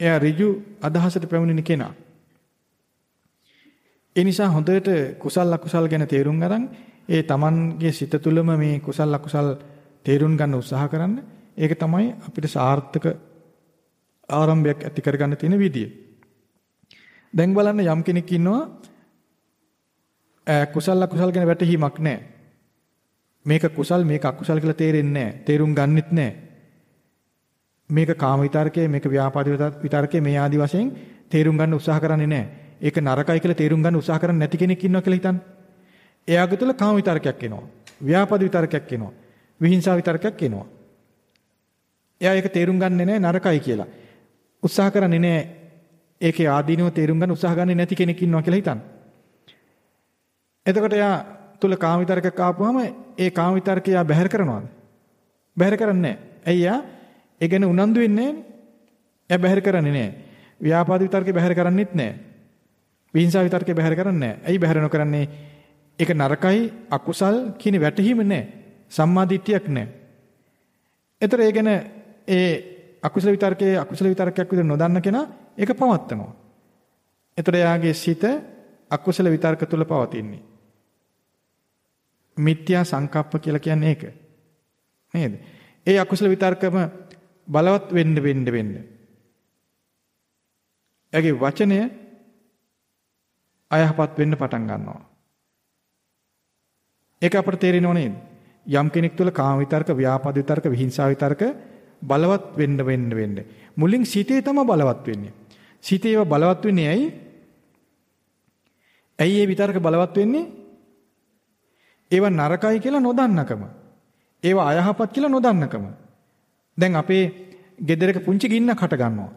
Speaker 1: එයා ඍජු අදහසට පැමිණෙන කෙනා. ඒ නිසා හොඳට කුසල් අකුසල් ගැන තේරුම් ගන්න ඒ Tamanගේ සිත තුළම මේ කුසල් අකුසල් තේරුම් ගන්න උත්සාහ කරන්න. ඒක තමයි අපිට සාර්ථක ආරම්භයක් ඇති කරගන්න තියෙන විදිය. දැන් බලන්න යම් කෙනෙක් ඉන්නවා කුසල් අකුසල් ගැන වැටහීමක් නැහැ. මේක කුසල් මේක අකුසල් කියලා තේරෙන්නේ නැහැ. තේරුම් ගන්නෙත් නැහැ. මේක කාම විතරකේ මේක ව්‍යාපාද විතරකේ මේ ආදි වශයෙන් තේරුම් ගන්න උත්සාහ කරන්නේ නැහැ. ඒක නරකයි කියලා තේරුම් ගන්න උත්සාහ කරන්නේ නැති කෙනෙක් ඉන්නවා කියලා හිතන්න. එයාගේ තුල කාම විතරකයක් එනවා. ව්‍යාපාද විතරකයක් එනවා. විහිංසාව විතරකයක් එනවා. එයා ඒක තේරුම් ගන්නේ නැහැ නරකයි කියලා. උත්සාහ කරන්නේ නැහැ. ඒකේ ආදීනව තේරුම් ගන්න උත්සාහ ගන්නේ නැති කෙනෙක් ඉන්නවා කියලා හිතන්න. එතකොට එයා තුල කාම විතරකයක් ආපුවම ඒ කාම විතරකය එයා බැහැර කරනවාද? බැහැර කරන්නේ නැහැ. ඇයි එයා ඒ ගැන උනන්දු වෙන්නේ නැහැ. එයා බැහැර කරන්නේ නැහැ. ව්‍යාපාද විතරකේ බැහැර කරන්නේත් නැහැ. විහිංසාව විතරකේ බැහැර කරන්නේ නැහැ. ඇයි බැහැර නොකරන්නේ? ඒක නරකයි අකුසල් කියන වැටහීම නැහැ. සම්මාදිට්ඨියක් නැහැ. ඒතර ඒ ගැන ඒ අකුසල විතරකේ අකුසල විතරකයක් විතර නොදන්න කෙනා ඒක පවත්නවා. ඒතර එයාගේ සිත අකුසල විතරක තුල පවතින්නේ. මිත්‍යා සංකප්ප කියලා කියන්නේ ඒක. නේද? ඒ අකුසල විතර්කම බලවත් වෙන්න වෙන්න වෙන්න. එයාගේ වචනය අයහපත් වෙන්න පටන් ගන්නවා. ඒක අපට තේරෙනව නේද? යම් කෙනෙක් තුළ කාම විතර්ක, ව්‍යාපාද විතර්ක, විහිංසාව විතර්ක බලවත් වෙන්න වෙන්න වෙන්න. මුලින් සිතේ තම බලවත් වෙන්නේ. සිතේව බලවත් වෙන්නේ ඇයි? ඇයි ඒ විතර්ක බලවත් වෙන්නේ? ඒව නරකයි කියලා නොදන්නකම. ඒව අයහපත් කියලා නොදන්නකම. දැන් අපේ ගෙදරක පුංචි ගින්නක් හට ගන්නවා.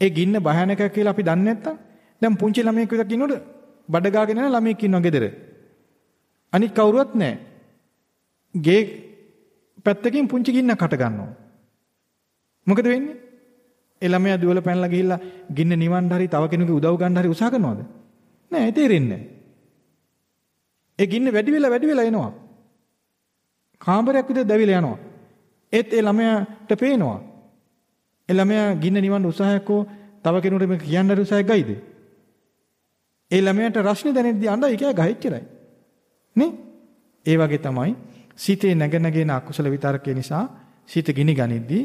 Speaker 1: ඒ ගින්න භයානක කියලා අපි දන්නේ නැත්තම් දැන් පුංචි ළමයෙක් විතර කිනොට බඩ ගාගෙන යන ළමයෙක් ඉන්නවා ගෙදර. අනික කවුරුවත් නැහැ. ගේ පැත්තකින් පුංචි ගින්නක් හට ගන්නවා. මොකද වෙන්නේ? ඒ ළමයා දුවල පැනලා ගිහිල්ලා ගින්න නිවන්න හරි තව කෙනෙකුගේ උදව් ගන්න හරි උත්සාහ කරනවද? නෑ තේරෙන්නේ නෑ. ඒ ගින්න වැඩි වෙලා වැඩි වෙලා එනවා. කාමරයක් විතර දැවිලා යනවා. ඒත් ඒ ළමයාට පේනවා. ඒ ළමයා ගින්න නිවන්න උත්සාහයක් හෝ තව කෙනෙකුට මේක කියන්න හරි උත්සාහයක් ගයිද? ඒ ළමයාට රශ්නේ දැනෙද්දී අඬයි කියා ගහෙච්චරයි. නේ? ඒ වගේ තමයි සිතේ නැග නැගෙන අකුසල විතරකේ නිසා සිත ගිනි ගනිද්දී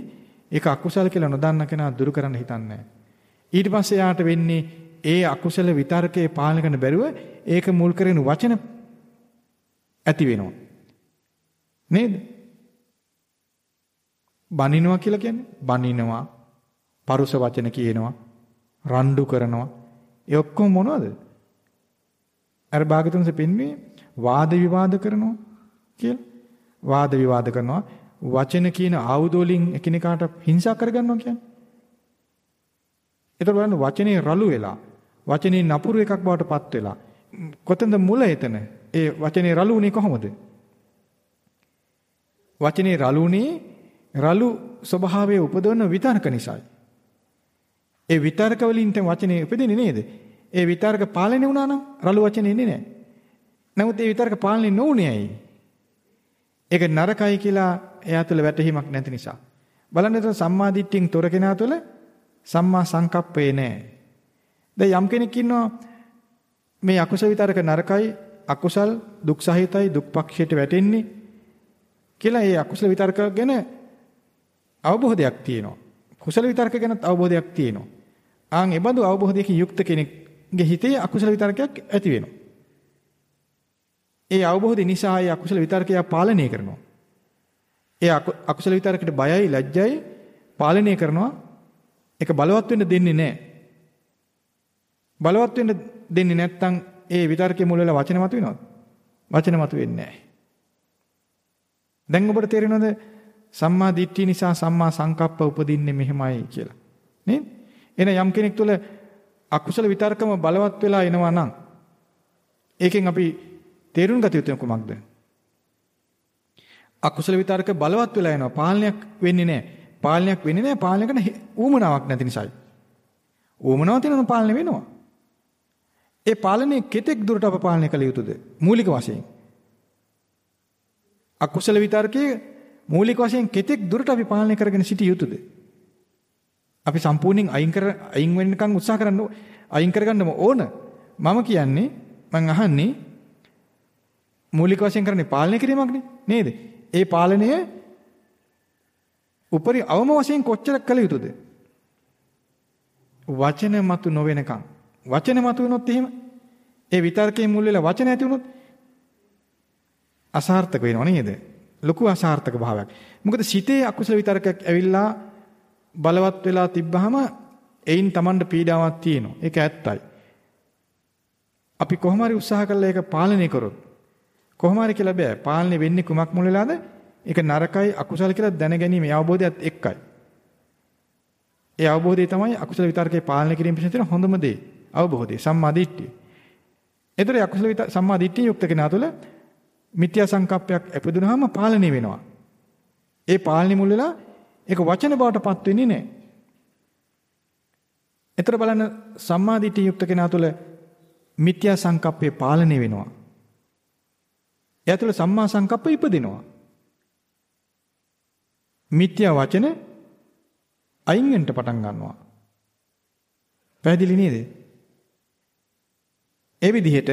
Speaker 1: ඒක අකුසල කියලා නොදන්න කෙනා දුරු කරන්න හිතන්නේ ඊට පස්සේ යාට වෙන්නේ ඒ අකුසල විතරකේ පාලනය කරන්න බැරුව ඒක මුල් කරගෙන වචන ඇති වෙනවා. නේද? බනිනවා කියලා කියන්නේ බනිනවා, පරුස වචන කියනවා, රණ්ඩු කරනවා. ඒ ඔක්කොම මොනවද? අර භාගතුන්සේ පෙන්වන්නේ වාද විවාද කරනවා කියලා. වාද විවාද කරනවා වචන කියන ආයුධ වලින් එකිනෙකාට හිංසා කරගන්නවා කියන්නේ. ඒතර බලන්න වචනේ රළු වෙලා වචනේ නපුරු එකක් බවට පත් වෙලා කොතනද මුල එතන? ඒ වචනේ රළු උනේ කොහොමද? වචනේ රළු උනේ රළු ස්වභාවයේ උපදවන විතර්ක නිසායි. ඒ විතර්ක වලින් තම වචනේ උපදින්නේ නේද? ඒ විතර්ක පාලනය වුණා නම් රළු වචනේ එන්නේ නැහැ. නමුත් ඒ විතර්ක පාලනය නොවුනේ ඇයි? ඒක නරකයි කියලා එයා තුළ වැටහීමක් නැති නිසා. බලන්න එතන සම්මා දිට්ඨියෙන් තොර කෙනා තුළ සම්මා සංකප්පේ නැහැ. දැන් යම් කෙනෙක් ඉන්නවා මේ අකුසල විතරක නරකයි අකුසල් දුක් සහිතයි දුක් පක්ෂයට වැටෙන්නේ කියලා ඒ අකුසල විතරක ගැන අවබෝධයක් තියෙනවා. කුසල විතරක ගැනත් අවබෝධයක් තියෙනවා. ආන් ඒ බඳු අවබෝධයකින් යුක්ත කෙනෙක්ගේ හිතේ අකුසල විතරකයක් ඇති වෙනවා. ඒ අවබෝධය නිසා ඒ අකුසල විතරකය පාලනය කරනවා. ඒ අකුසල විතරකට බයයි ලැජ්ජයි පාලනය කරනවා. ඒක බලවත් වෙන්න දෙන්නේ නැහැ. බලවත් වෙන්න දෙන්නේ නැත්නම් ඒ විතර්කයේ මුල වෙලා වචන මත වෙනවද? වචන මත වෙන්නේ නැහැ. දැන් ඔබට තේරෙනවද සම්මා දිට්ඨිය නිසා සම්මා සංකප්ප උපදින්නේ මෙහෙමයි කියලා. නේද? එන යම් කෙනෙක් තුළ අකුසල විතර්කම බලවත් වෙලා එනවා නම් ඒකෙන් අපි තේරුම් ගත යුතු කුමක්ද? අකුසල විතර්ක බලවත් වෙලා එනවා. පාලනයක් වෙන්නේ නැහැ. පාලනයක් වෙන්නේ නැහැ. පාලනයකට ඌමනාවක් නැති නිසායි. ඌමනාව තියෙනවා පාලනය වෙනවා. ඒ පාලනය කෙතෙක් දුරට අප පාලනය කළ යුතුද? මූලික වශයෙන්. අකුසල විතර්කයේ මූලික වශයෙන් කෙතෙක් දුරට අපි පාලනය කරගෙන සිටිය යුතුද? අපි සම්පූර්ණයෙන් අයින් කර අයින් වෙන්නකම් උත්සාහ කරන්න අයින් කරගන්නම ඕන. මම කියන්නේ මම අහන්නේ මූලික වශයෙන් කරන්නේ පාලනය කිරීමක්නේ නේද? ඒ පාලනය උපරි අවම වශයෙන් කොච්චර කළ යුතුද? වචන මතු නොවෙනකම්. වචන මතු වුණොත් එහෙම ඒ විතර්කයේ මුල් වෙලා වචන ඇති වුණොත් අසාර්ථක වෙනව නේද? ලොකු අසාර්ථක භාවයක්. මොකද සිතේ අකුසල විතර්කයක් ඇවිල්ලා බලවත් වෙලා තිබ්බහම එයින් Tamanට පීඩාවක් තියෙනවා. ඒක ඇත්තයි. අපි කොහොම හරි උත්සාහ කළා ඒක පාලනය කරොත් කොහොම හරි කියලා බෑ. පාලනේ වෙන්නේ කුමක් මුල වෙලාද? ඒක නරකයි අකුසල කියලා දැනගැනීමේ අවබෝධයත් එක්කයි. ඒ අවබෝධය තමයි අකුසල විතර්කේ පාලනය කිරීම පිණිස තියෙන හොඳම දේ. අවබෝධය සම්මා දිට්ඨිය. ඒතර අකුසල විතර සම්මා දිට්ඨිය යුක්ත කෙනා තුළ මිත්‍යා සංකප්පයක් අපදුනහම පාලනය වෙනවා. ඒ පාලනේ මුල් වෙලා ඒක වචන බවට පත් වෙන්නේ නැහැ. ඒතර බලන්න සම්මා දිට්ඨිය යුක්ත කෙනා තුළ මිත්‍යා සංකප්පේ පාලනය වෙනවා. එයා තුළ සම්මා සංකප්ප ඉපදිනවා. මිත්‍යා වචන අයින් වෙන්න පටන් ගන්නවා. පැහැදිලි නේද? ඒ විදිහට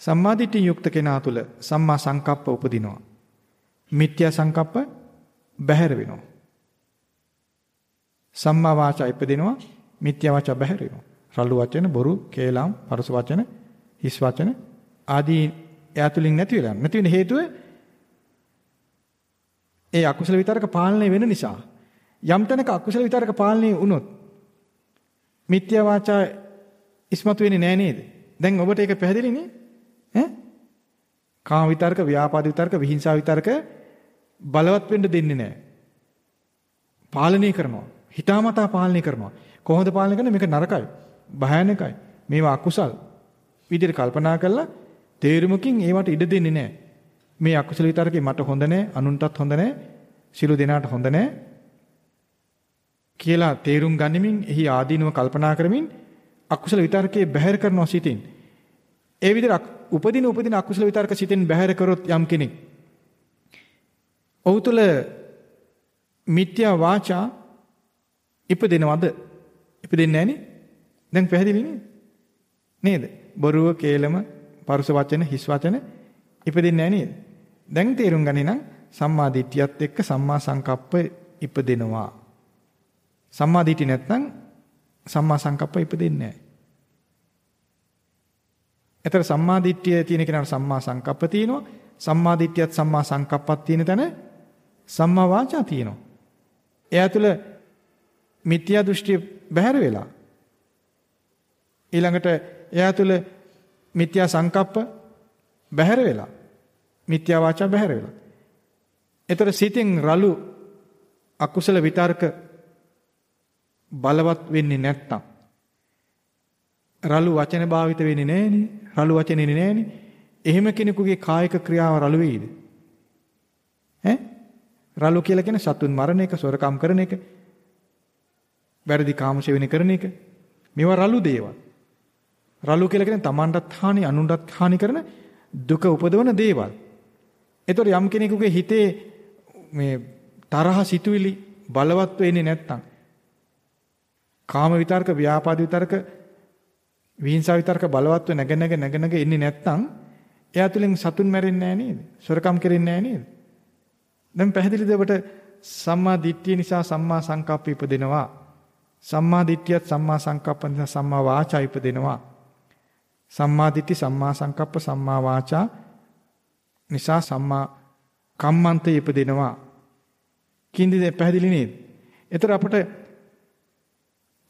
Speaker 1: සම්මාදිට්ඨිය යුක්ත කෙනා තුළ සම්මා සංකප්ප උපදිනවා. මිත්‍යා සංකප්ප බැහැර වෙනවා. සම්මා වාචා ඉපදෙනවා මිත්‍යා වාචා බැහැර වෙනවා. රළු වචන, බොරු, කේලම්, පරස වචන, හිස් වචන ආදී එයා තුලින් නැති වෙලා. නැති වෙන හේතුව ඒ අකුසල විතරක පාලනය වෙන නිසා. යම් තැනක අකුසල විතරක පාලනය වුණොත් මිත්‍යා වාචා ඉස්මතු වෙන්නේ නෑ නේද? දැන් ඔබට ඒක පැහැදිලි නේ? ඈ? කාම විතරක, ව්‍යාපාද විතරක, විහිංසාව විතරක බලවත් වෙන්න දෙන්නේ නෑ. පාලනය කරනවා. හිතාමතා පාලනය කරනවා. කොහොමද පාලනය කරන්නේ? මේක නරකයි. භයානකයි. මේවා අකුසල්. විදිහට කල්පනා කරලා තේරුමකින් ඒවට ඉඩ දෙන්නේ නැහැ. මේ අකුසල විතරකේ මට හොඳ නැහැ, අනුන්ටත් හොඳ නැහැ, සිළු දෙනාට හොඳ නැහැ කියලා තේරුම් ගනිමින් එහි ආදීනව කල්පනා කරමින් අකුසල විතරකේ බැහැර කරනවා සිතින්. ඒ විදිහට උපදින උපදින අකුසල විතරක සිතෙන් බැහැර කරොත් යම් කෙනෙක් ඔහු තුළ මිත්‍යා වාචා ඉපදෙනවද? ඉපදෙන්නේ නැහනේ. දැන් පැහැදිලි නේද? නේද? බොරුව, කේලම, පරුස වචන, හිස් වචන ඉපදෙන්නේ නැහැ නේද? දැන් තේරුම් ගන්නේ නම් සම්මා දිට්ඨියත් එක්ක සම්මා සංකප්ප ඉපදෙනවා. සම්මා දිට්ඨි නැත්නම් සම්මා සංකප්ප ඉපදෙන්නේ නැහැ. එතන සම්මා දිට්ඨිය තියෙන කෙනාට සම්මා සංකප්ප තියෙනවා. සම්මා දිට්ඨියත් සම්මා සංකප්පත් තියෙන තැන සම්මා වාචා තියෙනවා. එයා තුළ මිත්‍යා දෘෂ්ටිය බැහැර වෙලා ඊළඟට එයා තුළ මිත්‍යා සංකප්ප බැහැර වෙලා මිත්‍යා වාචා බැහැර වෙලා. ඒතර සිතින් රළු අකුසල විතර්ක බලවත් වෙන්නේ නැත්තම් රළු වචන භාවිත වෙන්නේ නැහෙනේ. රළු වචනේ නැහෙනේ. එහෙම කෙනෙකුගේ කායික ක්‍රියාව රළු වෙයිද? ඈ? රළු කියලා කියන්නේ සතුන් මරණ එක, සොරකම් කරන එක, වැරදි කාමසේවනය කරන එක. මේවා රළු දේවල්. රළු කියලා කියන්නේ Tamanටත් හානි අනුන්ටත් හානි කරන දුක උපදවන දේවල්. ඒතකොට යම් කෙනෙකුගේ හිතේ මේ තරහ සිතුවිලි බලවත් වෙන්නේ නැත්තම් කාම විතර්ක ව්‍යාපාද විතර්ක විහිංසාව විතර්ක බලවත්ව නැග නැග නැග නැග එන්නේ නැත්තම් එයා තුලින් සතුන් මැරෙන්නේ නැහැ නේද? සොරකම් කරෙන්නේ නැහැ නේද? දැන් පැහැදිලිද ඔබට සම්මා දිට්ඨිය නිසා සම්මා සංකප්ප ඉපදෙනවා. සම්මා දිට්ඨියත් සම්මා සංකප්ප නිසා සම්මා වාචා ඉපදෙනවා. සම්මා දිට්ඨි සම්මා සංකප්ප සම්මා වාචා නිසා සම්මා කම්මන්තය ඉපදෙනවා. කින්දිද පැහැදිලි නේද? ඒතර අපට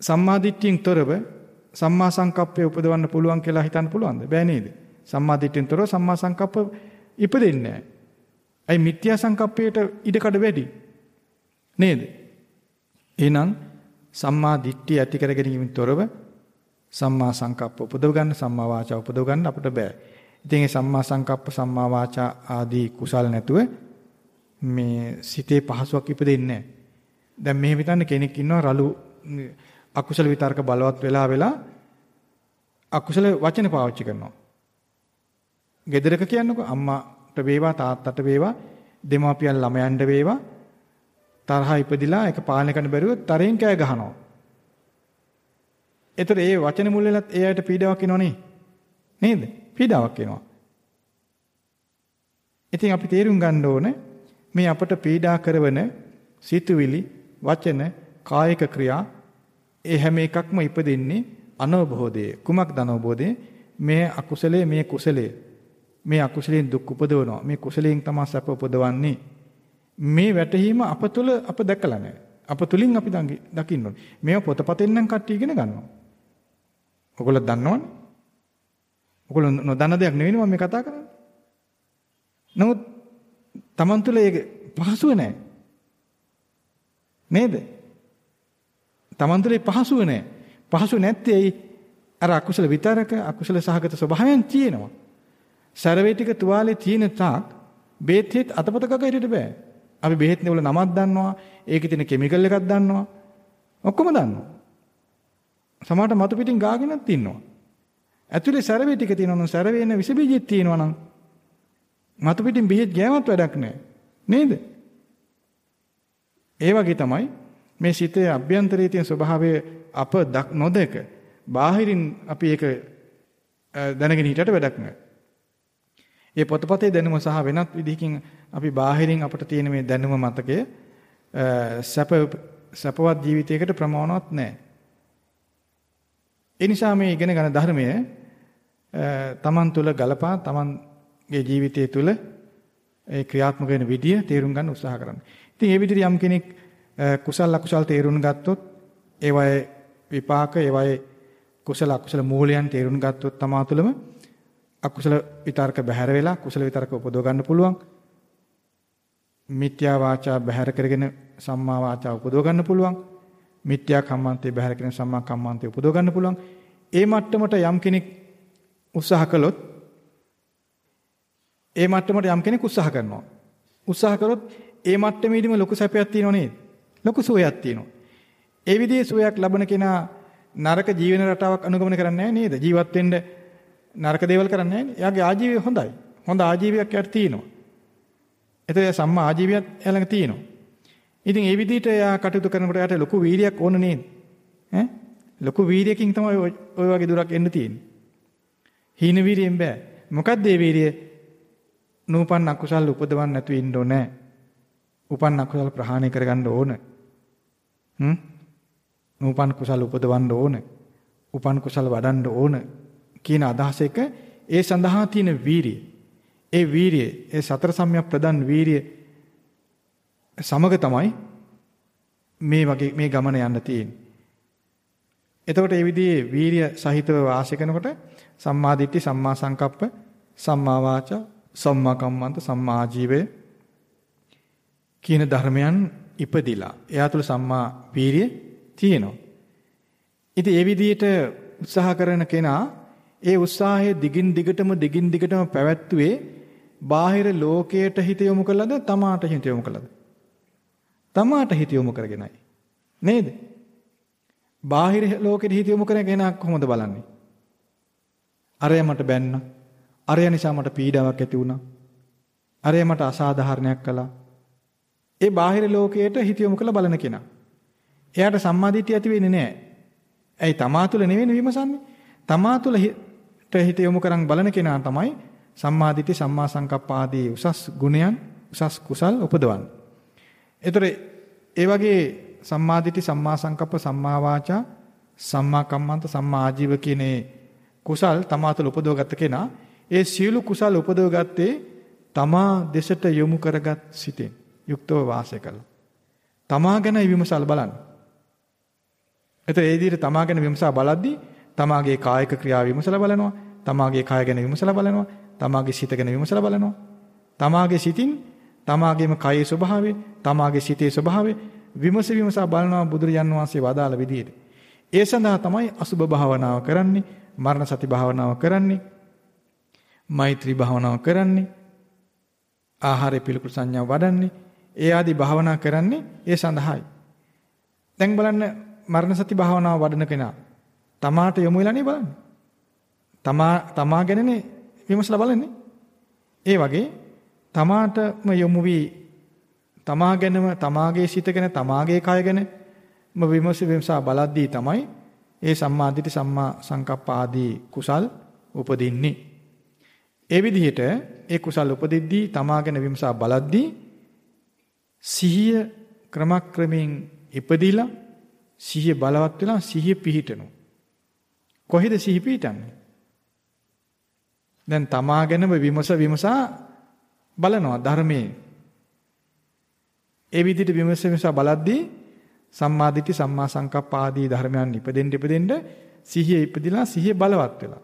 Speaker 1: සම්මා දිට්ඨියෙන් තොරව සම්මා සංකප්පය උපදවන්න පුළුවන් කියලා හිතන්න පුළුවන්ද? බෑ නේද? සම්මා දිට්ඨියෙන් තොරව සම්මා සංකප්ප ඉපදෙන්නේ නැහැ. අයි මිත්‍යා සංකප්පයට ඉඩකඩ වැඩි. නේද? එහෙනම් සම්මා දිට්ඨිය ඇති කර ගැනීමෙන් තොරව සම්මා සංකප්ප උපදව ගන්න සම්මා වාචා උපදව ගන්න අපිට බෑ. ඉතින් ඒ සම්මා සංකප්ප සම්මා වාචා ආදී කුසල් නැතුව මේ සිතේ පහසුවක් ඉපදෙන්නේ නැහැ. දැන් මෙහෙම හිතන්න කෙනෙක් ඉන්නවා රළු අකුසල විතර්ක බලවත් වෙලා වෙලා අකුසල වචන පාවිච්චි කරනවා. ගෙදරක කියන්නකො අම්මාට වේවා තාත්තට වේවා දෙමාපියන් ළමයන්ට වේවා තරහ ඉපදිලා ඒක පාලනය කරන්න බැරුව තරෙන් කෑ ගහනවා. ඒතර ඒ වචන මුල් වෙලත් ඒ අයට පීඩාවක් එනවනේ. නේද? පීඩාවක් එනවා. ඉතින් අපි තේරුම් ගන්න ඕනේ මේ අපට පීඩා කරන සිතුවිලි, වචන, කායික ක්‍රියා ඒ හැම එකක්ම ඉපදෙන්නේ අනවබෝධයේ. කුමක්ද අනවබෝධය? මේ අකුසලයේ මේ කුසලයේ. මේ අකුසලයෙන් දුක් උපදවනවා. මේ කුසලයෙන් තමයි සැප උපදවන්නේ. මේ වැටහීම අප තුළ අප දැකලා නැහැ. අප තුලින් අපි දකින්න ඕනේ. මේව පොතපතෙන් නම් කට්ටිය ඉගෙන ගන්නවා. ඔයගොල්ලෝ දන්නවනේ. ඔයගොල්ලෝ නොදන්න දෙයක් නෙවෙයි මම මේ කතා කරන්නේ. නමුත් Taman තුල ඒක පහසුව නැහැ. නේද? Taman තුලේ පහසුව නැහැ. පහසු නැත්තේ ඇයි? අර අකුසල විතරක අකුසල සහගත ස්වභාවයන් තියෙනවා. සරවේ ටික තුවාලේ තියෙන තාක් බේත් හිට අතපත ගග හිටිට බෑ. අපි බෙහෙත් වල නමක් දන්නවා. ඒකේ තියෙන කිමිකල් එකක් දන්නවා. ඔක්කොම දන්නවා. සමහරට මතු පිටින් ගාගෙනත් ඉන්නවා. ඇතුලේ සැරවේ ටික තියෙනවා නම් සැරවේ එන විස බීජෙත් තියෙනවා නම් මතු පිටින් බීජෙත් ගෑමත් වැඩක් නැහැ. නේද? ඒ වගේ තමයි මේ සිතේ අභ්‍යන්තරයේ තියෙන ස්වභාවය අප නොදක බාහිරින් අපි ඒක දැනගෙන හිටියට වැඩක් නැහැ. ඒ පොතපතේ දැනුම සහ වෙනත් විදිහකින් අපි බාහිරින් අපට තියෙන මේ දැනුම මතකය සැප සැපවත් ජීවිතයකට ප්‍රමාණවත් නැහැ. ඒ නිසා මේ ඉගෙන ගන්න ධර්මය තමන් තුළ ගලපා තමන්ගේ ජීවිතය තුළ ඒ ක්‍රියාත්මක වෙන විදිය තේරුම් ගන්න උත්සාහ කරන්න. ඉතින් ඒ විදිහට යම් කෙනෙක් කුසල අකුසල තේරුම් ගත්තොත් ඒවයේ විපාක ඒවයේ කුසල අකුසල මූලයන් තේරුම් ගත්තොත් තමා තුළම අකුසල විතර්ක බැහැර වෙලා කුසල විතර්ක උපදව ගන්න පුළුවන්. මිත්‍යා වාචා බැහැර කරගෙන සම්මා වාචා උපදව ගන්න පුළුවන්. මිත්‍යා කම්මන්තේ බැහැර කරගෙන සම්මා කම්මන්තේ උපදව ගන්න පුළුවන්. ඒ මට්ටමට යම් කෙනෙක් උත්සාහ කළොත් ඒ මට්ටමට යම් කෙනෙක් උත්සාහ කරනවා. උත්සාහ කරොත් ඒ මට්ටමේදීම ලොකු සැපයක් තියෙනව නේද? ලොකු සුවයක් තියෙනවා. ඒ විදිහේ සුවයක් ලබන කෙනා නරක ජීවන රටාවක් අනුගමනය කරන්නේ නේද? ජීවත් වෙන්න නරක දේවල් කරන්නේ නැහැ. එයාගේ ආජීවය හොඳයි. හොඳ ආජීවයක් යට තියෙනවා. එතකොට සම්මා ආජීවයක් ළඟ තියෙනවා. ඉතින් ඒ විදිහට එයා කටයුතු කරනකොට එයාට ලොකු වීරියක් ඕන නේද? ඈ ලොකු වීරියකින් තමයි ওই වගේ දුරක් එන්න තියෙන්නේ. හීන වීරියෙන් බෑ. මොකද්ද මේ වීරිය? නූපන් අකුසල් උපදවන්න නැතුව ඉන්න ඕනේ. උපන් අකුසල් ප්‍රහාණය කරගන්න ඕන. හ්ම්? නූපන් කුසල් උපදවන්න ඕන. උපන් කුසල් වඩන්න ඕන කියන අදහස එක ඒ සඳහා තියෙන වීරිය. ඒ වීරිය, ඒ සතර සම්‍යක් ප්‍රදන් වීරිය සමග තමයි මේ වගේ මේ ගමන යන්න තියෙන්නේ. එතකොට මේ විදිහේ වීරිය සහිතව වාසය කරනකොට සම්මා දිට්ඨි, සම්මා සංකප්ප, සම්මා වාචා, සම්මා කම්මන්ත, සම්මා ආජීවය කියන ධර්මයන් ඉපදිලා. එයා තුල සම්මා වීරිය තියෙනවා. ඉතින් ඒ විදිහට උත්සාහ කරන කෙනා ඒ උත්සාහය දිගින් දිගටම දිගින් දිගටම පැවැත්වුවේ බාහිර ලෝකයට හිත යොමු කළාද තමාට හිත යොමු කළාද? තමාට හිත යොමු කරගෙනයි. නේද? බාහිර ලෝකෙට හිත යොමු කරගෙන කෙනා කොහොමද බලන්නේ? අරය මට බැන්න. අරය නිසා මට පීඩාවක් ඇති වුණා. අරය මට අසාධාරණයක් කළා. ඒ බාහිර ලෝකයට හිත යොමු කළ බලන කෙනා. එයාට සම්මාදිටිය ඇති වෙන්නේ නැහැ. ඇයි තමා තුළ නෙවෙයි විමසන්නේ? තමා තුළ හිත යොමු කරන් බලන කෙනා තමයි සම්මාදිටි සම්මා සංකප්ප ආදී උසස් ගුණයන් උසස් කුසල් උපදවන්නේ. ඒතර ඒ වගේ සම්මාදිටි සම්මා සංකප්ප සම්මා වාචා සම්මා කම්මන්ත සම්මා ආජීව කියන කුසල් තමා තුළ උපදවගත්ත කෙනා ඒ සියලු කුසල් උපදවගත්තේ තමා දෙසට යොමු කරගත් සිතෙන් යුක්තව වාසය කළා. තමා ගැන විමසල් බලන්න. එතකොට ඒ විදිහට තමා ගැන විමසා බලද්දී තමාගේ කායික ක්‍රියාව විමසලා බලනවා. තමාගේ කය ගැන විමසලා බලනවා. තමාගේ සිත ගැන විමසලා බලනවා. තමාගේ සිතින් තමාගේම කයේ ස්වභාවය, තමාගේ සිතේ ස්වභාවය විමස විමසා බලනවා බුදුරජාන් වහන්සේ වදාළ විදිහට. ඒ සඳහා තමයි අසුබ භාවනාව කරන්නේ, මරණ සති භාවනාව කරන්නේ, මෛත්‍රී භාවනාව කරන්නේ, ආහාරය පිළිකුල් සංඥා වඩන්නේ, ඒ ආදී භාවනා කරන්නේ ඒ සඳහායි. දැන් බලන්න මරණ සති භාවනාව වඩන කෙනා තමාට යොමු වෙලානේ බලන්නේ. තමා තමා ගැනනේ විමසලා බලන්නේ. ඒ වගේ තමාටම යොමු වී තමා ගැනම තමාගේ සිත ගැන තමාගේ කය ගැන විමස විමසා බලද්දී තමයි ඒ සම්මාදිට සම්මා සංකප්ප ආදී කුසල් උපදින්නේ. ඒ විදිහට ඒ කුසල් උපදිද්දී තමා ගැන විමසා බලද්දී සිහිය ක්‍රමක්‍රමයෙන් ඉපදිලා සිහිය බලවත් වෙලා සිහිය පිහිටනවා. කොහෙද සිහි පිහිටන්නේ? දැන් තමා ගැනම විමස විමසා බලනවා ධර්මයේ. ඒ විදිහට විමස විමසා බලද්දී සම්මා දිට්ඨි සම්මා සංකප්ප ආදී ධර්මයන් ඉපදෙන්න ඉපදෙන්න සිහිය ඉපදිලා සිහිය බලවත් වෙලා.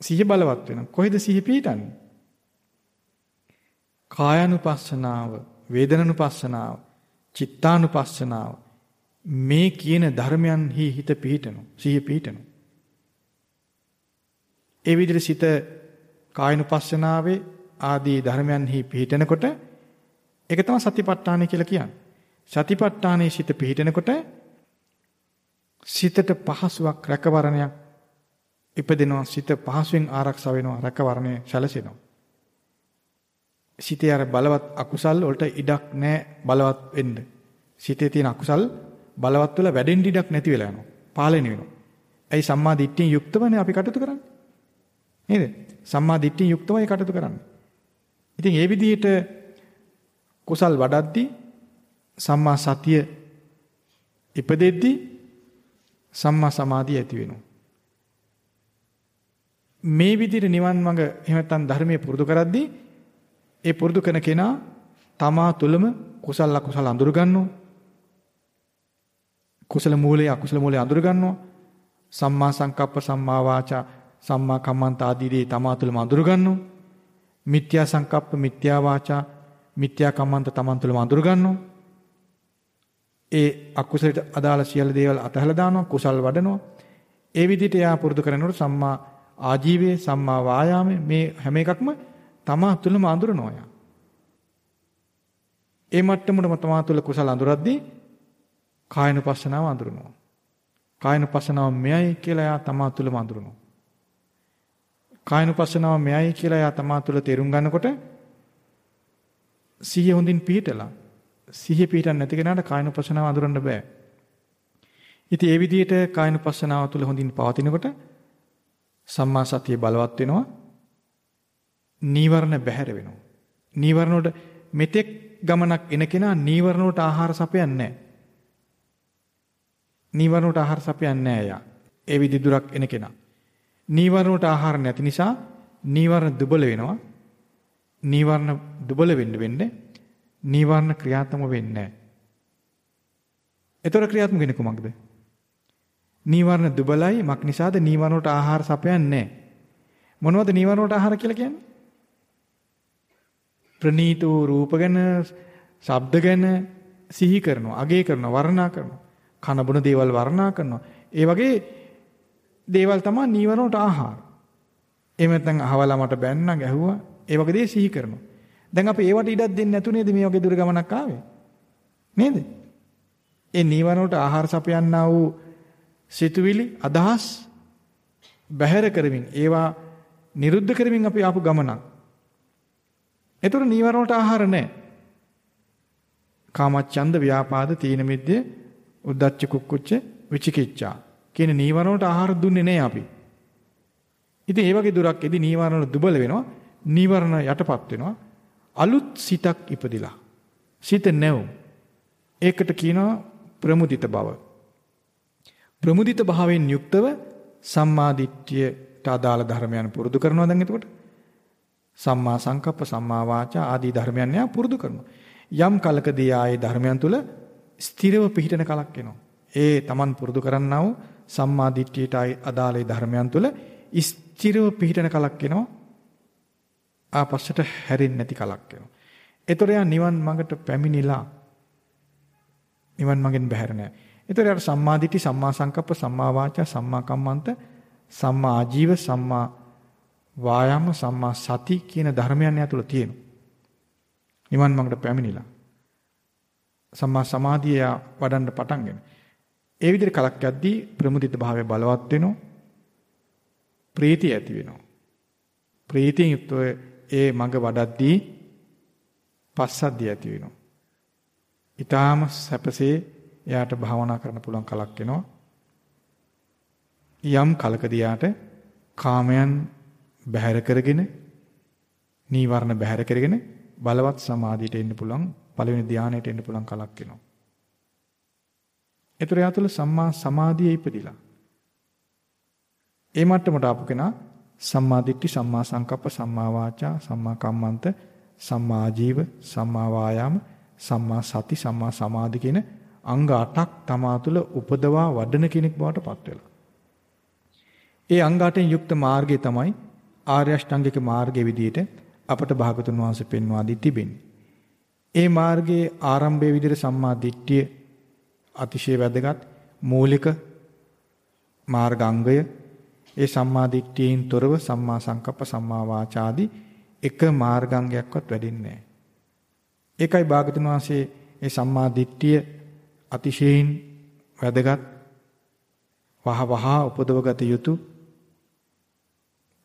Speaker 1: සිහිය බලවත් වෙනවා. කොහෙද සිහිය පිහිටන්නේ? කායानुපස්සනාව, වේදනානුපස්සනාව, චිත්තානුපස්සනාව මේ කියන ධර්මයන්හි හිත පිහිටනවා. සිහිය පිහිටනවා. ඒ විදිහට සිත කායනුපස්සනාවේ ආදී ධර්මයන්හි පිහිටනකොට ඒක තමයි සතිපට්ඨානය කියලා කියන්නේ. සතිපට්ඨානයේ සිත පිහිටනකොට සිතට පහසුවක් රැකවරණයක් ඉපදෙනවා සිත පහසුවෙන් ආරක්ෂා වෙනවා රැකවරණය සැලසෙනවා. සිතේ අර බලවත් අකුසල් වලට ඉඩක් නැහැ බලවත් වෙන්න. සිතේ තියෙන අකුසල් බලවත් වෙලා වැඩෙන්න ඉඩක් නැති වෙලා යනවා. පාලනය වෙනවා. ඇයි සම්මා දිට්ඨියෙන් යුක්තවනේ අපි කටයුතු කරන්නේ? නේද? සම්මා දිට්ඨියෙන් යුක්තවයි කටයුතු කරන්නේ. ඉතින් ඒ විදිහට කුසල් වඩද්දී සම්මා සතිය ඉපදෙද්දී සම්මා සමාධිය ඇති වෙනවා. මේ විදිහට නිවන් මඟ එහෙම නැත්නම් ධර්මයේ පුරුදු කරද්දී ඒ පුරුදු කරන කෙනා තමා තුළම කුසල අකුසල අඳුර ගන්නවා. කුසල මූලයේ අකුසල මූලයේ අඳුර ගන්නවා. සම්මා සංකප්ප සම්මා වාචා සම්මා කම්මන්ත ආදී දේ තමා තුළම අඳුර ගන්නවා. මිත්‍යා සංකප්ප මිත්‍යා වාචා මිත්‍යා කම්මන්ත තමන් තුළම අඳුර ගන්නවා. ඒ අකුසලට අදාළ සියලු දේවල් අතහැලා දානවා කුසල් වඩනවා. ඒ විදිහට යා පුරුදු කරනකොට සම්මා ආජීවයේ සම්මා වායාමයේ මේ හැම එකක්ම තමා තුළම අඳුරනවා යා. ඒ මට්ටමටම තමා තුළ කුසල අඳුරද්දී කායනුපස්සනාව අඳුරනවා. කායනුපස්සනාව මෙයයි කියලා යා තමා තුළම අඳුරනවා. කායනුපස්සනාව මෙයයි කියලා යා තමා තුළ තේරුම් ගන්නකොට සිහිය හොඳින් පිහිටලා සිහිය පිහිටන් නැති කෙනාට කායනුපස්සනාව අඳුරන්න බෑ. ඉතින් ඒ විදිහට කායනුපස්සනාව තුළ හොඳින් පවතිනකොට සම්මා සතිය බලවත් වෙනවා. නීවරණ බැහැර වෙනවා. නීවරණ වලට මෙතෙක් ගමනක් එන කෙනා නීවරණ වලට ආහාර සපයන්නේ නැහැ. නීවරණ වලට ආහාර සපයන්නේ නැහැ යා. ඒ විදි දුරක් එන කෙනා. නීවරණ වලට ආහාර නැති නිසා නීවරණ දුබල වෙනවා. නීවරණ දුබල වෙන්න වෙන්න නීවරණ ක්‍රියාත්මක වෙන්නේ නැහැ. ඒතර ක්‍රියාත්මක වෙන්නේ කොහොමද? නීවරණ දුබලයි මක් නිසාද නීවරණ වලට ආහාර සපයන්නේ නැහැ. මොනවද නීවරණ වලට ආහාර කියලා කියන්නේ? ප්‍රනීත වූ රූප ගැන, ශබ්ද ගැන සිහි කරනවා, අගය කරනවා, වර්ණනා කරනවා. කන බොන දේවල් වර්ණනා කරනවා. ඒ වගේ දේවල් තමයි නීවරණ වලට ආහාර. එහෙම නැත්නම් අහවලා මට බැන්නා ගැහුවා. ඒ වගේ දේ සිහි කරනවා. දැන් අපි ඒවට ඉඩක් දෙන්නේ නැතු නේද මේ වගේ දුර ගමනක් ආවේ? නේද? ඒ නීවරණ වලට ආහාර සපයන්නා වූ සිතුවිලි අදහස් බැහැර කරමින් ඒවා නිරුද්ධ කරමින් අපි ආපු ගමනක්. ඒතර නීවරණ වලට ආහාර නැහැ. කාමච්ඡන්ද ව්‍යාපාද තීන මිද්දේ උද්දච්ච කුක්කුච්ච විචිකිච්ඡා කියන නීවරණ වලට ආහාර දුන්නේ නැහැ අපි. ඉතින් ඒ වගේ දුරක් එදි නීවරණ වල දුබල වෙනවා. නීවරණ යටපත් වෙනවා. අලුත් සිතක් ඉපදිලා. සිත නැව්. ඒකට කියනවා ප්‍රමුදිත බව. ප්‍රමුදිත භාවයෙන් යුක්තව සම්මා දිට්ඨියට අදාළ ධර්මයන් පුරුදු කරනවා දැන් එතකොට. සම්මා සංකප්ප සම්මා වාචා ආදී ධර්මයන් යා පුරුදු කරනවා. යම් කලකදී ආයේ ධර්මයන් තුල ස්ථිරව පිහිටන කලක් එනවා. ඒ Taman පුරුදු කරන්නා වූ සම්මා දිට්ඨියට අදාළ ධර්මයන් තුල ස්ථිරව පිහිටන කලක් එනවා. ආපස්සට හැරෙන්නේ නැති කලක් එනවා. ඒතර යා නිවන් මඟට පැමිණිලා නිවන් මඟෙන් බැහැර නැහැ. ඒතර යාට සම්මා දිට්ඨි, සම්මා සංකප්ප, සම්මා වාචා, සම්මා කම්මන්ත, සම්මා ආජීව, සම්මා වායාම, සම්මා සති කියන ධර්මයන් යා තුල තියෙනවා. නිවන් මඟට පැමිණිලා. සම්මා සමාධිය වඩන්න පටන් ගන්න. ඒ විදිහට කලක් යද්දී ප්‍රමුදිත භාවය බලවත් වෙනවා. ප්‍රීතිය ඇති වෙනවා. ප්‍රීතියෙන් යුක්තව ඒ මඟ වඩද්දී පස්සද්ධිය ඇති වෙනවා. ඊටාම සැපසේ එයාට භාවනා කරන්න පුළුවන් කලක් එනවා. යම් කලකදී යාට කාමයන් බැහැර කරගෙන නීවරණ බැහැර කරගෙන බලවත් සමාධියට එන්න පුළුවන් පළවෙනි ධානයට එන්න පුළුවන් කලක් එනවා. ඒතර යා තුළ සම්මා සමාධිය ඉපදිලා. ඒ මට්ටමට ආපු කෙනා සම්මා දිට්ඨි සම්මා සංකප්ප සම්මා වාචා සම්මා කම්මන්ත සම්මා ආජීව සම්මා වායාම සම්මා සති සම්මා සමාධි කියන අංග 8ක් තමා තුළ උපදවා වඩන කෙනෙක් බවට පත් වෙලා. ඒ අංග 8ෙන් යුක්ත මාර්ගය තමයි ආර්ය අෂ්ටාංගික මාර්ගයේ විදිහට අපට භාගතුන් වහන්සේ පෙන්වා දී තිබෙන්නේ. ඒ මාර්ගයේ ආරම්භයේ විදිහට සම්මා දිට්ඨිය අතිශය වැදගත් මූලික මාර්ගාංගය ඒ සම්මා දිට්ඨියෙන් තොරව සම්මා සංකප්ප සම්මා වාචාදී එක මාර්ගාංගයක්වත් වැඩින්නේ නැහැ. ඒකයි භාගතුන් වහන්සේ ඒ සම්මා දිට්ඨිය අතිශයින් වැදගත් වහ වහ උපදවගත යුතු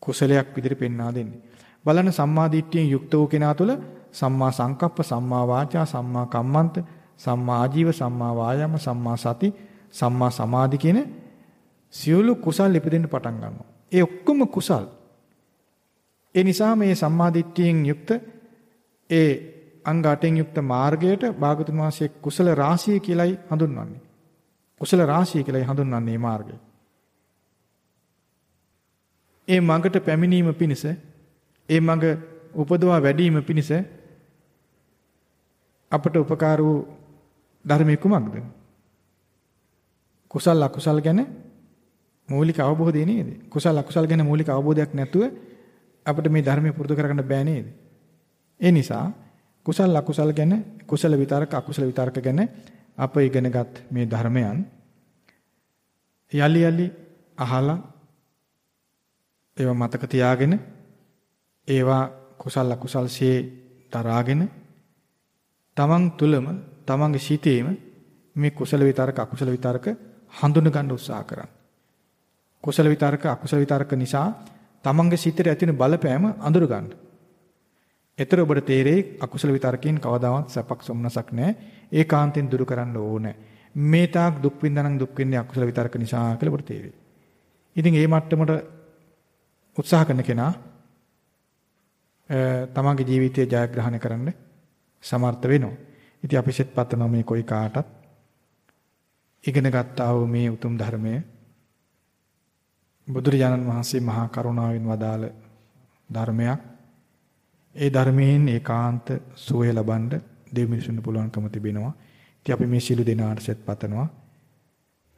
Speaker 1: කුසලයක් විදිහට පෙන්වා දෙන්නේ. බලන්න සම්මා දිට්ඨියෙන් යුක්ත වූ කෙනා තුළ සම්මා සංකප්ප සම්මා වාචා සම්මා කම්මන්ත සම්මා ආජීව සම්මා වායාම සම්මා සති සම්මා සමාධි කියන සියලු කුසල් ඉපදෙන්න පටන් ගන්නවා. ඒ ඔක්කොම කුසල්. ඒ නිසා මේ සම්මාදිට්ඨියෙන් යුක්ත ඒ අංග 8න් යුක්ත මාර්ගයට භාගතුන් වහන්සේ කුසල රාශිය කියලයි හඳුන්වන්නේ. කුසල රාශිය කියලයි හඳුන්වන්නේ මේ මාර්ගය. ඒ මඟට පැමිණීම පිණිස ඒ මඟ උපදවා වැඩිම පිණිස අපට උපකාර වූ ධර්මයේ කුමක්ද? කුසල අකුසල් ගැන මූලික අවබෝධය නේද? කුසල අකුසල් ගැන මූලික අවබෝධයක් නැතුව අපිට මේ ධර්මය පුරුදු කරගන්න බෑ නේද? ඒ නිසා කුසල අකුසල් ගැන කුසල විතරක අකුසල විතරක ගැන අප ඉගෙනගත් මේ ධර්මයන් යලි යලි අහලා ඒවා මතක තියාගෙන ඒවා කුසල අකුසල්සේ දරාගෙන තමන් තුළම තමන්ගේ සිතේම මේ කුසල විතරක අකුසල විතරක හඳුන ගන්න උත්සාහ කරන්න. කුසල විතරක අකුසල විතරක නිසා තමන්ගේ සිතේ ඇතිවෙන බලපෑම අඳුර ගන්න. ඒතර ඔබට තේරෙයි අකුසල විතරකයෙන් කවදාවත් සැපක් සොම්නසක් නැහැ. ඒකාන්තයෙන් දුරු කරන්න ඕනේ. මේ තාක් දුක් විඳනනම් දුක් වෙන්නේ අකුසල විතරක නිසා කියලා ඔබට තේරෙයි. ඉතින් මේ මට්ටමට උත්සාහ කරන කෙනා තමන්ගේ ජීවිතය ජයග්‍රහණය කරන්න සමර්ථ වෙනවා. ඉතින් අපි සෙත් පතනවා මේ කොයි කාටත් ඉගෙන ගත්තා වූ මේ උතුම් ධර්මය බුදුරජාණන් වහන්සේ මහා කරුණාවෙන් වදාළ ධර්මයක්. ඒ ධර්මයෙන් ඒකාන්ත සුවය ලබන්න දෙවි මිනිසුන්ට පුළුවන්කම තිබෙනවා. ඉතින් අපි මේ සිළු දෙනාට සෙත් පතනවා.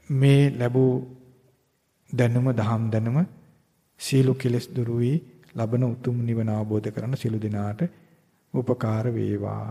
Speaker 1: මේ ලැබූ දැනුම දහම් දැනුම සීලු කෙලස් දුරු වී ලබන උතුම් නිවන අවබෝධ කරන සිළු දෙනාට උපකාර වේවා